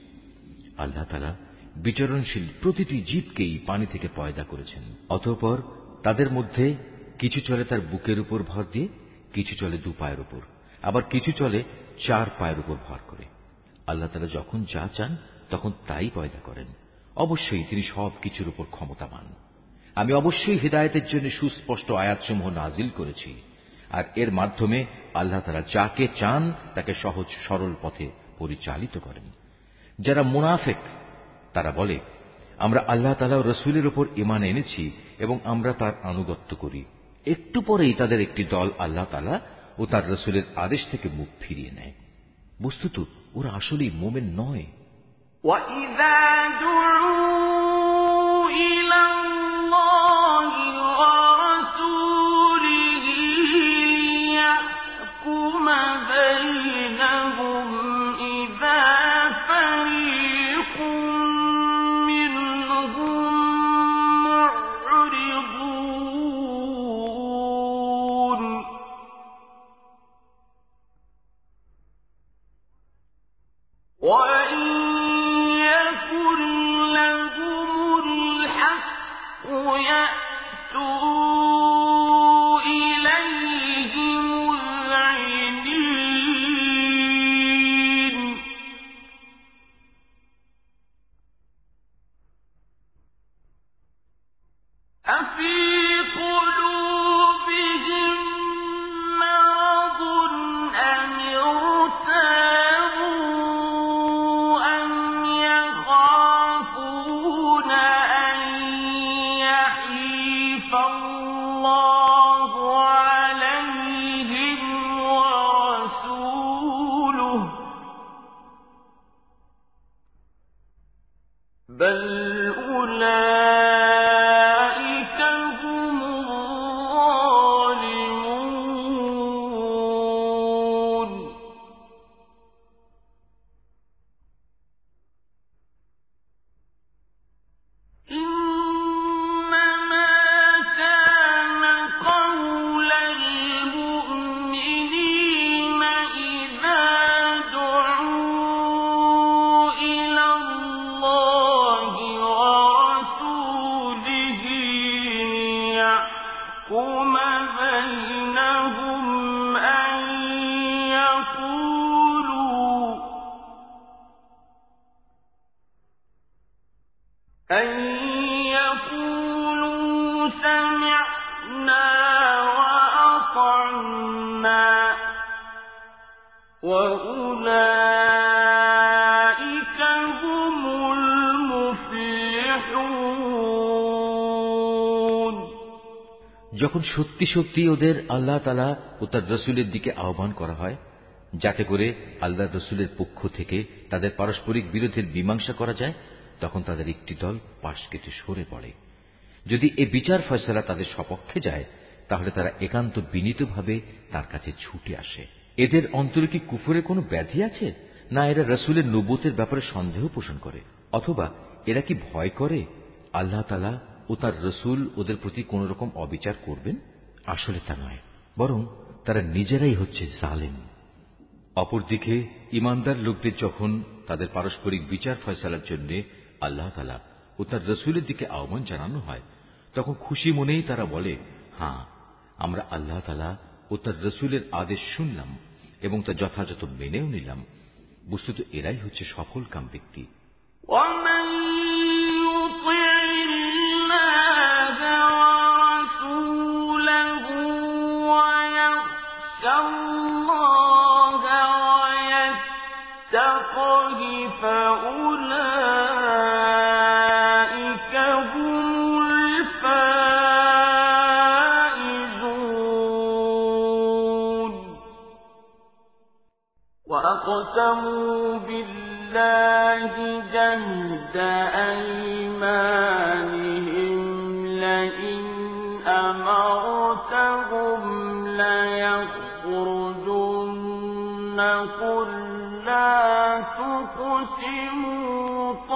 B: আল্লাহ তালা বিচরণশীল প্রতিটি জীবকেই পানি থেকে পয়দা করেছেন। অতঃপর তাদের মধ্যে কিছু চলে তার বুকের উপর ভর দিয়ে, কিছু চলে দু পায়ের উপর, আবার কিছু চলে চার পায়ের উপর ভর করে। আল্লাহ তালা যখন যা চান, তখন তাই পয়দা করেন। অবশ্যই তিনি সব কিছুর উপর ক্ষমতাবান। আমি অবশ্যই হৃদায়তের জন্য সুস্পষ্ট আয়াতসমূহ নাজিল করেছি আর এর মাধ্যমে আল্লাহ তারা যাকে চান তাকে সহজ সরল পথে পরিচালিত করেন যারা মুনাফেক তারা বলে আমরা আল্লাহ তালা ও রসুলের উপর ইমান এনেছি এবং আমরা তার আনুগত্য করি একটু পরেই তাদের একটি দল আল্লাহ তালা ও তার রসুলের আদেশ থেকে মুখ ফিরিয়ে নেয় বস্তুত ওরা আসলেই মোমেন নয়
C: وإذا
A: যখন সত্যি সত্যি ওদের আল্লাহ তালা ও তার রসুলের দিকে আহ্বান করা হয়, যাতে করে আল্লাহ রসুলের পক্ষ থেকে তাদের পারস্পরিক বিরোধের মীমাংসা করা যায়, তখন তাদের একটি দল পাশ কেটে সরে পড়ে। যদি এ বিচার ফয়সলা তাদের সপক্ষে যায়, তাহলে তারা একান্ত বিনীতভাবে তার কাছে ছুটে আসে। এদের অন্তরে কি কুফরে কোনো ব্যাধি আছে? না এরা রসুলের নবুতের ব্যাপারে সন্দেহ পোষণ করে? অথবা এরা কি ভয় করে? আল্লাহ তালা ও তার রসুল ওদের প্রতি কোন রকম অবিচার করবেন? আসলে তা নয়। বরং তারা নিজেরাই হচ্ছে জালেম। অপরদিকে ইমানদার লোকদের যখন তাদের পারস্পরিক বিচার ফয়সালার জন্য আল্লাহ তালা ও তার রসুলের দিকে আহ্বান জানানো হয়, তখন খুশি মনেই তারা বলে হ্যাঁ আমরা আল্লাহ তালা ও তার রসুলের আদেশ শুনলাম এবং তা যথাযথ মেনেও নিলাম। বস্তুত এরাই হচ্ছে সফল কাম ব্যক্তি
B: فأولئك هم الفائزون وأقسموا بالله جهد أيمانهم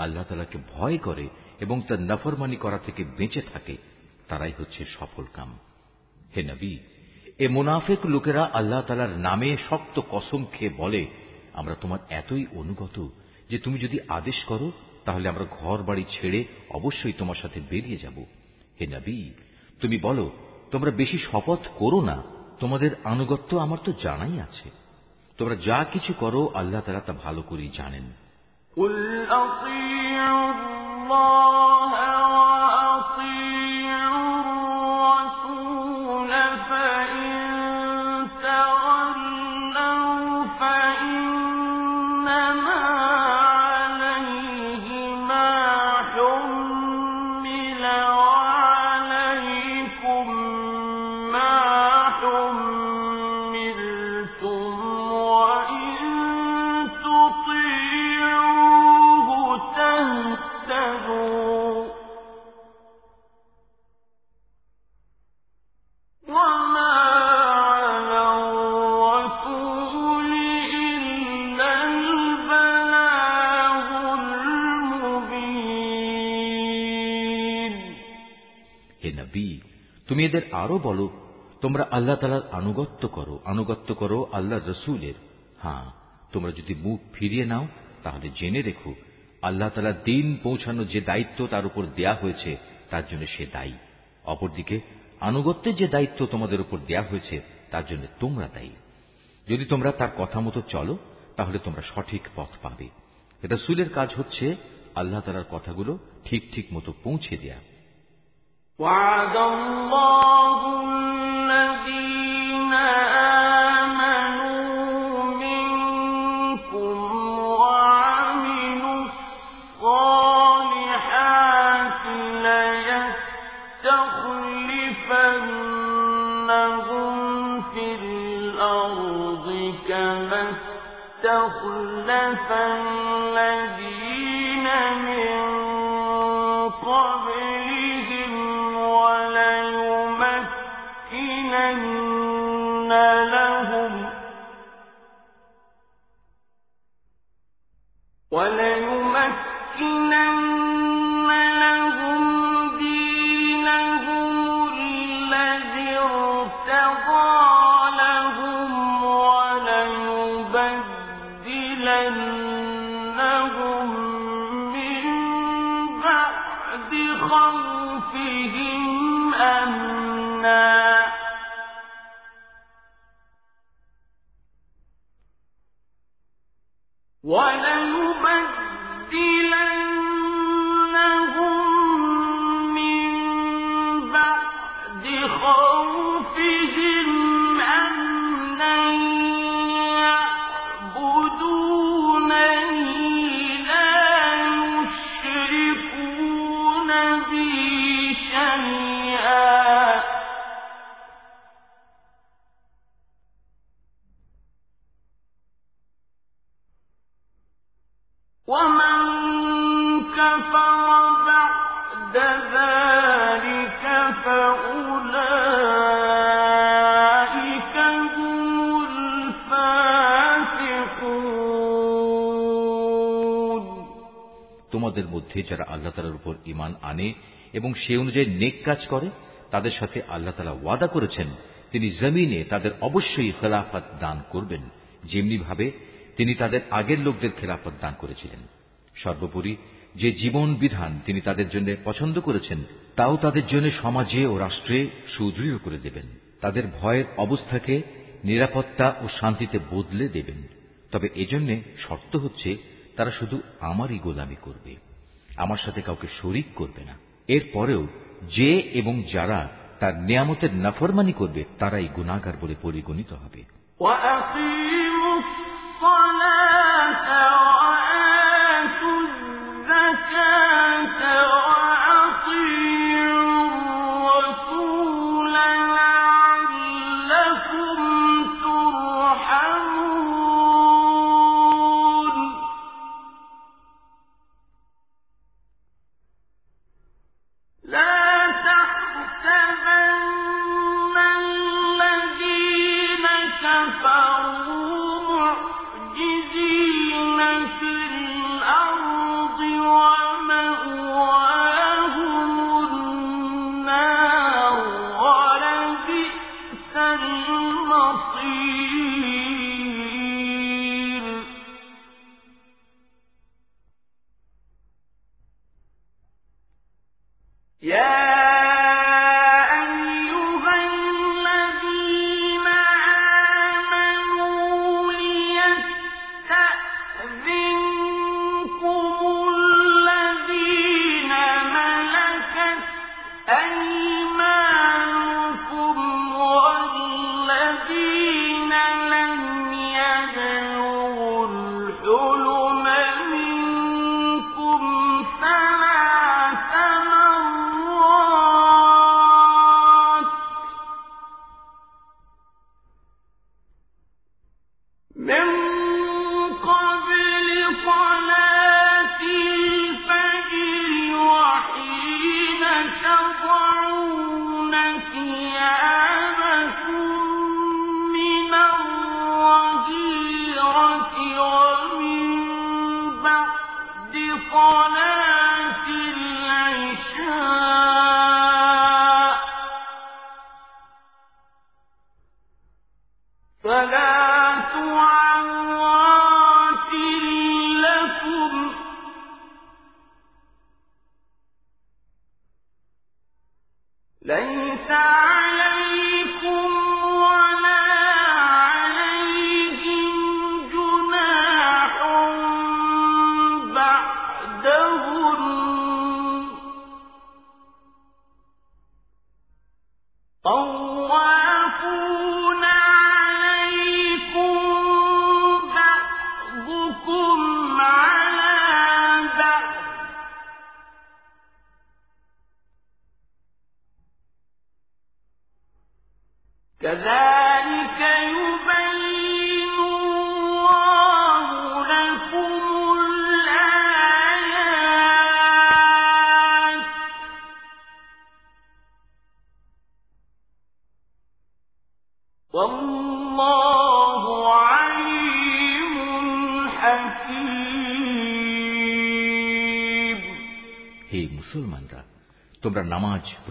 A: আল্লাহ তালাকে ভয় করে এবং তার নফরমানি করা থেকে বেঁচে থাকে, তারাই হচ্ছে সফল কাম। হে নবী, এ মুনাফেক লোকেরা আল্লাহ তালার নামে শক্ত কসম খেয়ে বলে, আমরা তোমার এতই অনুগত যে তুমি যদি আদেশ করো, তাহলে আমরা ঘর বাড়ি ছেড়ে অবশ্যই তোমার সাথে বেরিয়ে যাব। হে নবী, তুমি বলো, তোমরা বেশি শপথ করো না, তোমাদের আনুগত্য আমার তো জানাই আছে। তোমরা যা কিছু করো, আল্লাহ তালা তা ভালো করেই জানেন।
B: قل أطيعوا الله
A: এদের আরও বলো, তোমরা আল্লাহ তালার আনুগত্য করো আনুগত্য করো আল্লাহ রসুলের। হ্যাঁ তোমরা যদি মুখ ফিরিয়ে নাও, তাহলে জেনে রেখো, আল্লাহ তালা দিন পৌঁছানো যে দায়িত্ব তার উপর দেয়া হয়েছে, তার জন্য সে দায়ী। অপরদিকে, আনুগত্যের যে দায়িত্ব তোমাদের উপর দেয়া হয়েছে, তার জন্য তোমরা দায়ী। যদি তোমরা তার কথা মতো চলো, তাহলে তোমরা সঠিক পথ পাবে। রসুলের কাজ হচ্ছে আল্লাহ তালার কথাগুলো ঠিক ঠিক মতো পৌঁছে দেয়া।
B: وعد الله الذين
A: ولن মধ্যে যারা আল্লাহ তালার উপর ইমান আনে এবং সে অনুযায়ী নেক কাজ করে, তাদের সাথে আল্লাহ তালা ওয়াদা করেছেন, তিনি জমিনে তাদের অবশ্যই খেলাফত দান করবেন। যেমনি ভাবে তিনি তাদের আগের লোকদের খেলাফত দান করেছিলেন। সর্বোপরি যে জীবন বিধান তিনি তাদের জন্য পছন্দ করেছেন, তাও তাদের জন্য সমাজে ও রাষ্ট্রে সুদৃঢ় করে দেবেন। তাদের ভয়ের অবস্থাকে নিরাপত্তা ও শান্তিতে বদলে দেবেন। তবে এজন্য শর্ত হচ্ছে, তারা শুধু আমারই গোলামি করবে। আমার সাথে কাউকে শরিক করবে না এর পরেও যে এবং যারা তার নিয়ামতের নাফরমানি করবে তারাই গুণাগার বলে পরিগণিত হবে
B: وأقيموا الصلاة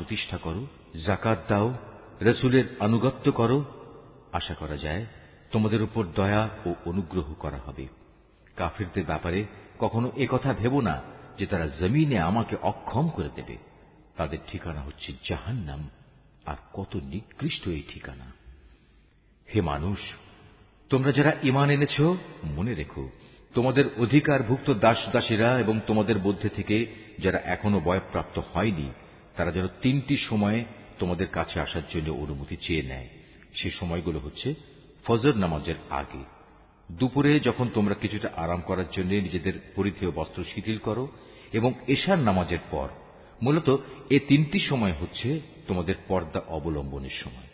A: প্রতিষ্ঠা করো জাকাত দাও, রসুলের আনুগত্য করো। আশা করা যায়, তোমাদের উপর দয়া ও অনুগ্রহ করা হবে। কাফিরদের ব্যাপারে কখনো কথা ভেবো না যে তারা জমিনে আমাকে অক্ষম করে দেবে। তাদের ঠিকানা হচ্ছে জাহান্নাম। আর কত নিকৃষ্ট এই ঠিকানা। হে মানুষ, তোমরা যারা ইমান এনেছ, মনে রেখো, তোমাদের অধিকারভুক্ত দাস দাসীরা এবং তোমাদের মধ্যে থেকে যারা এখনও বয়প্রাপ্ত হয়নি তারা যেন তিনটি সময়ে তোমাদের কাছে আসার জন্য অনুমতি চেয়ে নেয়। সে সময়গুলো হচ্ছে ফজর নামাজের আগে। দুপুরে যখন তোমরা কিছুটা আরাম করার জন্য নিজেদের পরিধেয় বস্ত্র শিথিল করো এবং এশার নামাজের পর, মূলত এ তিনটি সময় হচ্ছে তোমাদের পর্দা অবলম্বনের সময়।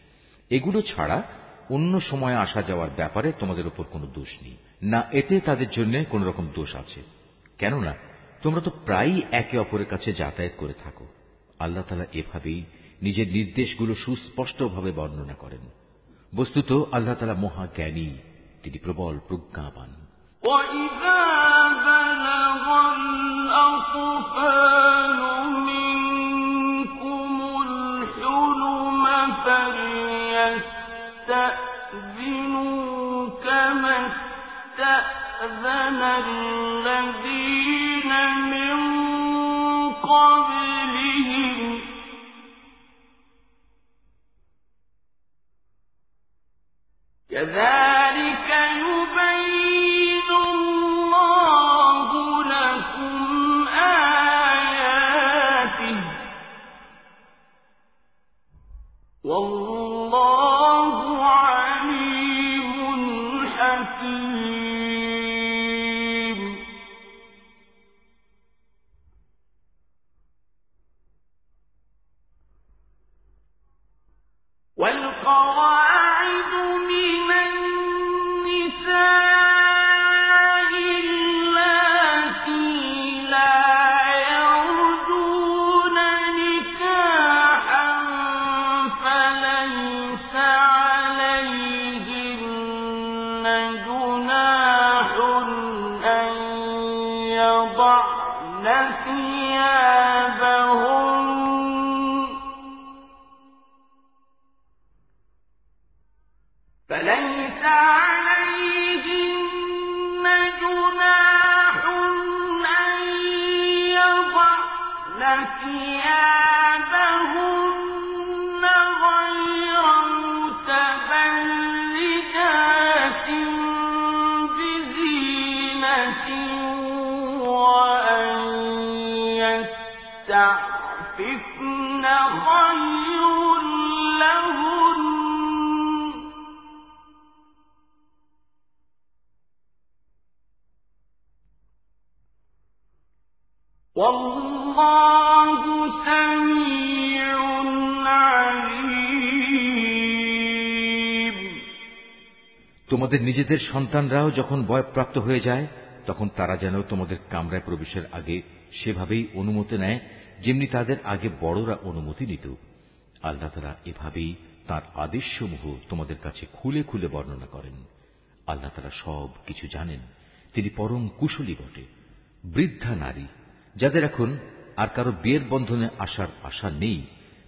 A: এগুলো ছাড়া অন্য সময় আসা যাওয়ার ব্যাপারে তোমাদের উপর কোনো দোষ নেই। না, এতে তাদের জন্য কোন রকম দোষ আছে। কেননা, তোমরা তো প্রায়ই একে অপরের কাছে যাতায়াত করে থাকো। আল্লাহ তালা এভাবেই নিজের নির্দেশগুলো সুস্পষ্টভাবে বর্ণনা করেন বস্তুত আল্লাহ তালা মহাজ্ঞানী তিনি প্রবল প্রজ্ঞাবান
B: وإذا بلغ الأطفال منكم الحلم فليستأذنوا كما استأذن الذين كذلك يبين والله سميع عليم
A: তোমাদের নিজেদের সন্তানরাও যখন বয়প্রাপ্ত হয়ে যায় তখন তারা যেন তোমাদের কামরায় প্রবেশের আগে সেভাবেই অনুমতি নেয় যেমনি তাদের আগে বড়রা অনুমতি নিত আল্লাহ তারা এভাবেই তার আদেশসমূহ তোমাদের কাছে খুলে খুলে বর্ণনা করেন আল্লাহ তারা সব কিছু জানেন তিনি পরম কুশলী বটে বৃদ্ধা নারী যাদের এখন আর কারো বিয়ের বন্ধনে আসার আশা নেই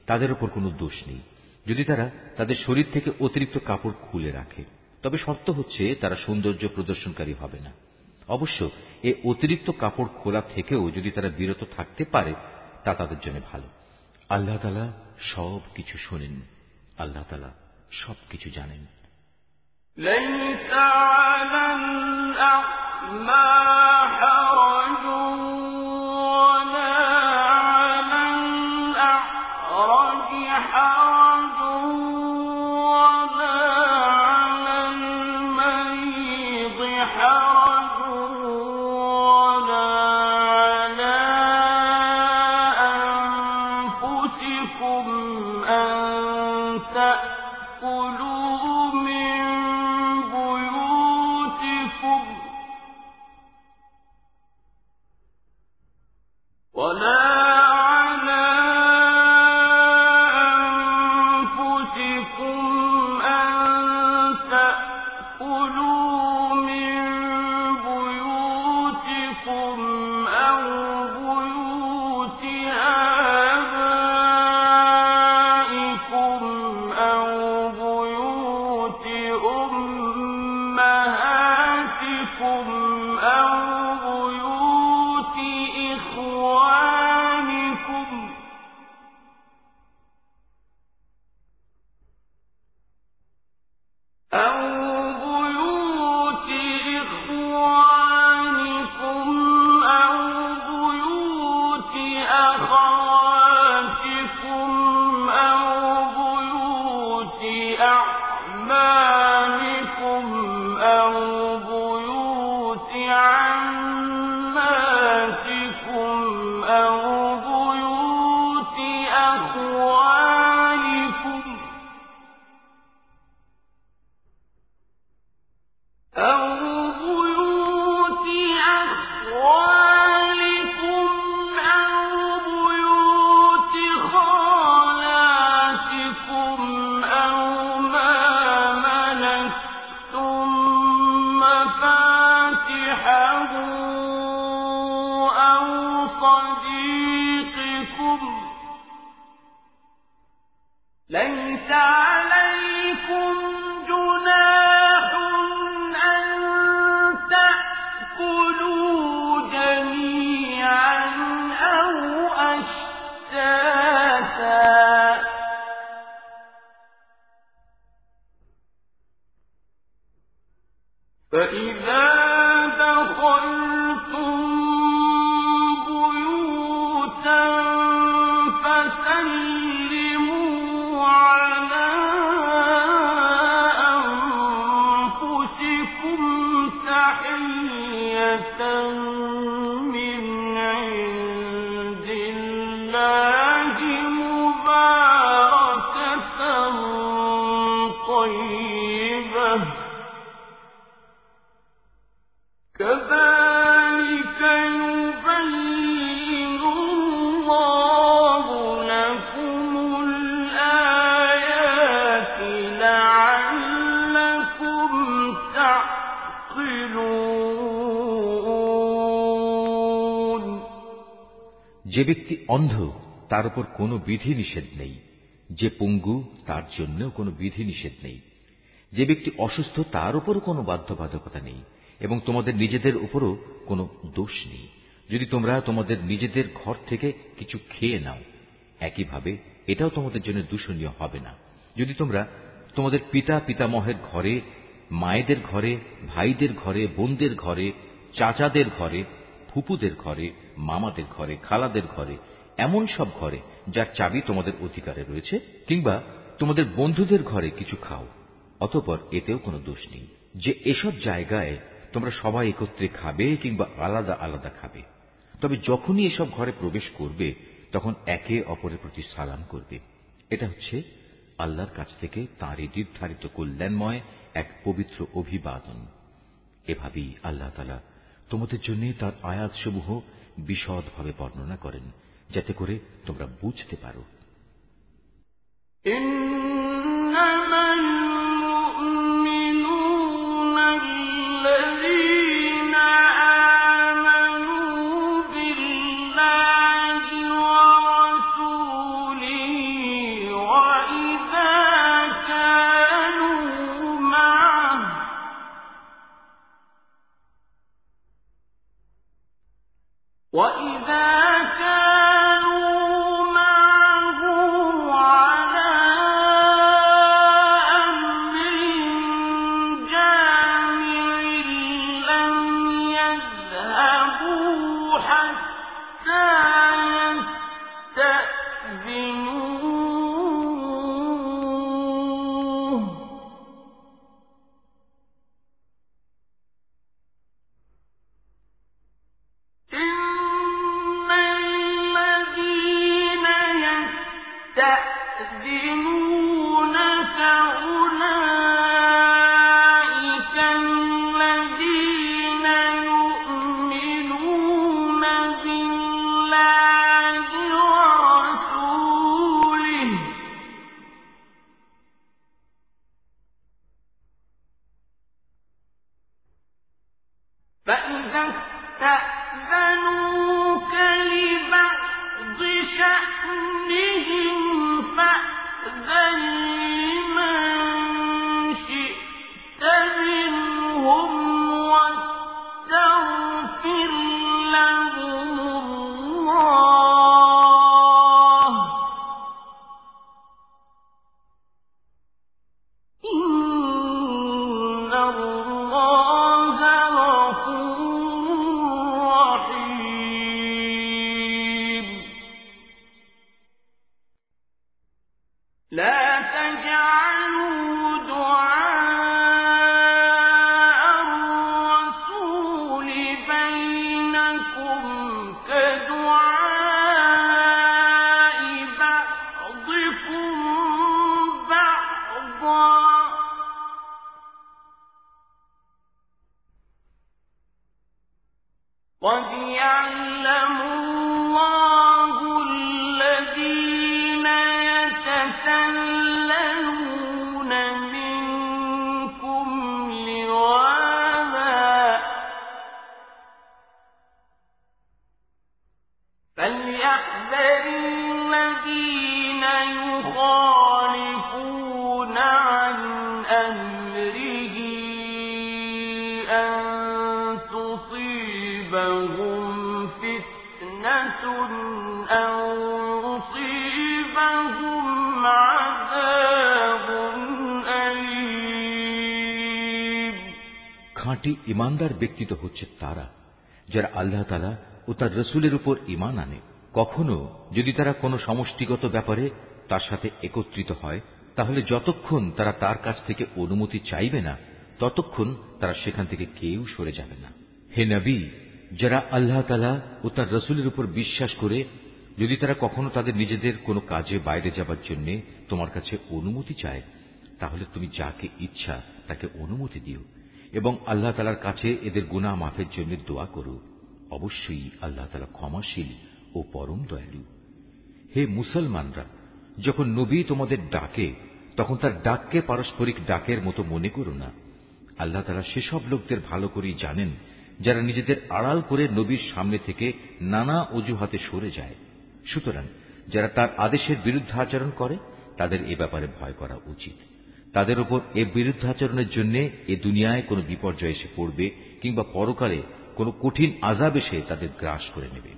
A: তাদের ওপর কোনো দোষ নেই যদি তারা তাদের শরীর থেকে অতিরিক্ত কাপড় খুলে রাখে তবে শর্ত হচ্ছে তারা সৌন্দর্য প্রদর্শনকারী হবে না অবশ্য এ অতিরিক্ত কাপড় খোলা থেকেও যদি তারা বিরত থাকতে পারে তা তাদের জন্য ভালো আল্লাহ তালা সব কিছু শোনেন আল্লাহ তালা সব কিছু জানেন
B: ليس على الأعمى حرج ولا على الأعرج حرج ليس عليكم
A: যে ব্যক্তি অন্ধ, তার উপর কোনো বিধি নিষেধ নেই। যে পঙ্গু, তার জন্যও কোনো বিধি নিষেধ নেই। যে ব্যক্তি অসুস্থ, তার উপরও কোনো বাধ্যবাধকতা নেই এবং তোমাদের নিজেদের উপরও কোনো দোষ নেই। যদি তোমরা তোমাদের নিজেদের ঘর থেকে কিছু খেয়ে নাও, একইভাবে এটাও তোমাদের জন্য দূষণীয় হবে না। যদি তোমরা তোমাদের পিতা পিতামহের ঘরে, মায়েদের ঘরে, ভাইদের ঘরে, বোনদের ঘরে, চাচাদের ঘরে, ফুপুদের ঘরে মামাদের ঘরে, খালাদের ঘরে, এমন সব ঘরে যার চাবি তোমাদের অধিকারে রয়েছে, কিংবা তোমাদের বন্ধুদের ঘরে কিছু খাও, অতপর এতেও কোনো দোষ নেই যে এসব জায়গায় তোমরা সবাই একত্রে খাবে কিংবা আলাদা আলাদা খাবে। তবে যখনই এসব ঘরে প্রবেশ করবে, তখন একে অপরের প্রতি সালাম করবে। এটা হচ্ছে আল্লাহর কাছ থেকে তাঁরই নির্ধারিত কল্যাণময় এক পবিত্র অভিবাদন। এভাবেই আল্লাহ তালা তোমাদের জন্য তার আয়াতসমূহ বিশদভাবে বর্ণনা করেন যাতে করে তোমরা বুঝতে পারো।
B: وإذا
A: খাঁটি ইমানদার ব্যক্তিত্ব হচ্ছে তারা, যারা আল্লাহ তালা ও তার রসুলের উপর ইমান আনে। কখনো যদি তারা কোনো সমষ্টিগত ব্যাপারে তার সাথে একত্রিত হয়, তাহলে যতক্ষণ তারা তার কাছ থেকে অনুমতি চাইবে না, ততক্ষণ তারা সেখান থেকে কেউ সরে যাবে না। হে নবী, যারা আল্লাহ তালা ও তার রসুলের উপর বিশ্বাস করে, যদি তারা কখনো তাদের নিজেদের কোনো কাজে বাইরে যাবার জন্য তোমার কাছে অনুমতি চায়, তাহলে তুমি যাকে ইচ্ছা তাকে অনুমতি দিও। এবং আল্লাহ তালার কাছে এদের গুণা মাফের জন্য দোয়া করো অবশ্যই আল্লাহ তালা ক্ষমাশীল ও পরম দয়ালু। হে মুসলমানরা, যখন নবী তোমাদের ডাকে, তখন তার ডাককে পারস্পরিক ডাকের মতো মনে করো না। আল্লাহ তালা সেসব লোকদের ভালো করেই জানেন, যারা নিজেদের আড়াল করে নবীর সামনে থেকে নানা অজুহাতে সরে যায়। সুতরাং যারা তার আদেশের বিরুদ্ধে আচরণ করে, তাদের এ ব্যাপারে ভয় করা উচিত। তাদের উপর এ বিরুদ্ধাচরণের জন্য এ দুনিয়ায় কোনো বিপর্যয় এসে পড়বে কিংবা পরকালে কোনো কঠিন আজাব এসে তাদের গ্রাস করে নেবে।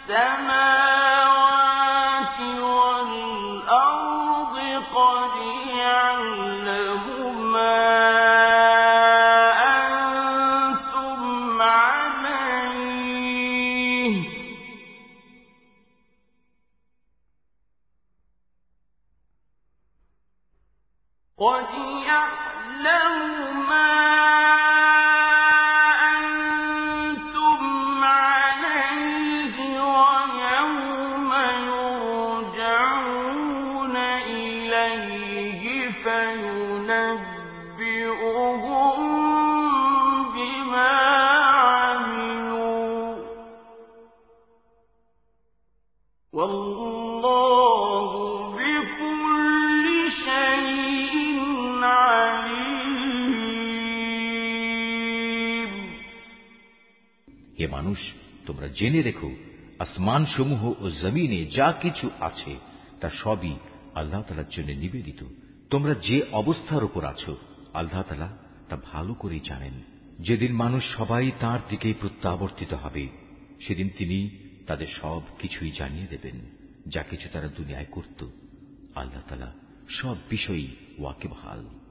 B: قد
A: জেনে রেখো আসমান সমূহ ও জমিনে যা কিছু আছে, তা সবই আল্লাহ তালার জন্য নিবেদিত। তোমরা যে অবস্থার উপর আছো, আল্লাহ তালা তা ভালো করেই জানেন। যেদিন মানুষ সবাই তার দিকেই প্রত্যাবর্তিত হবে, সেদিন তিনি তাদের সব কিছুই জানিয়ে দেবেন, যা কিছু তারা দুনিয়ায় করত। আল্লাহ তালা সব বিষয়ই ওয়াকে ভালো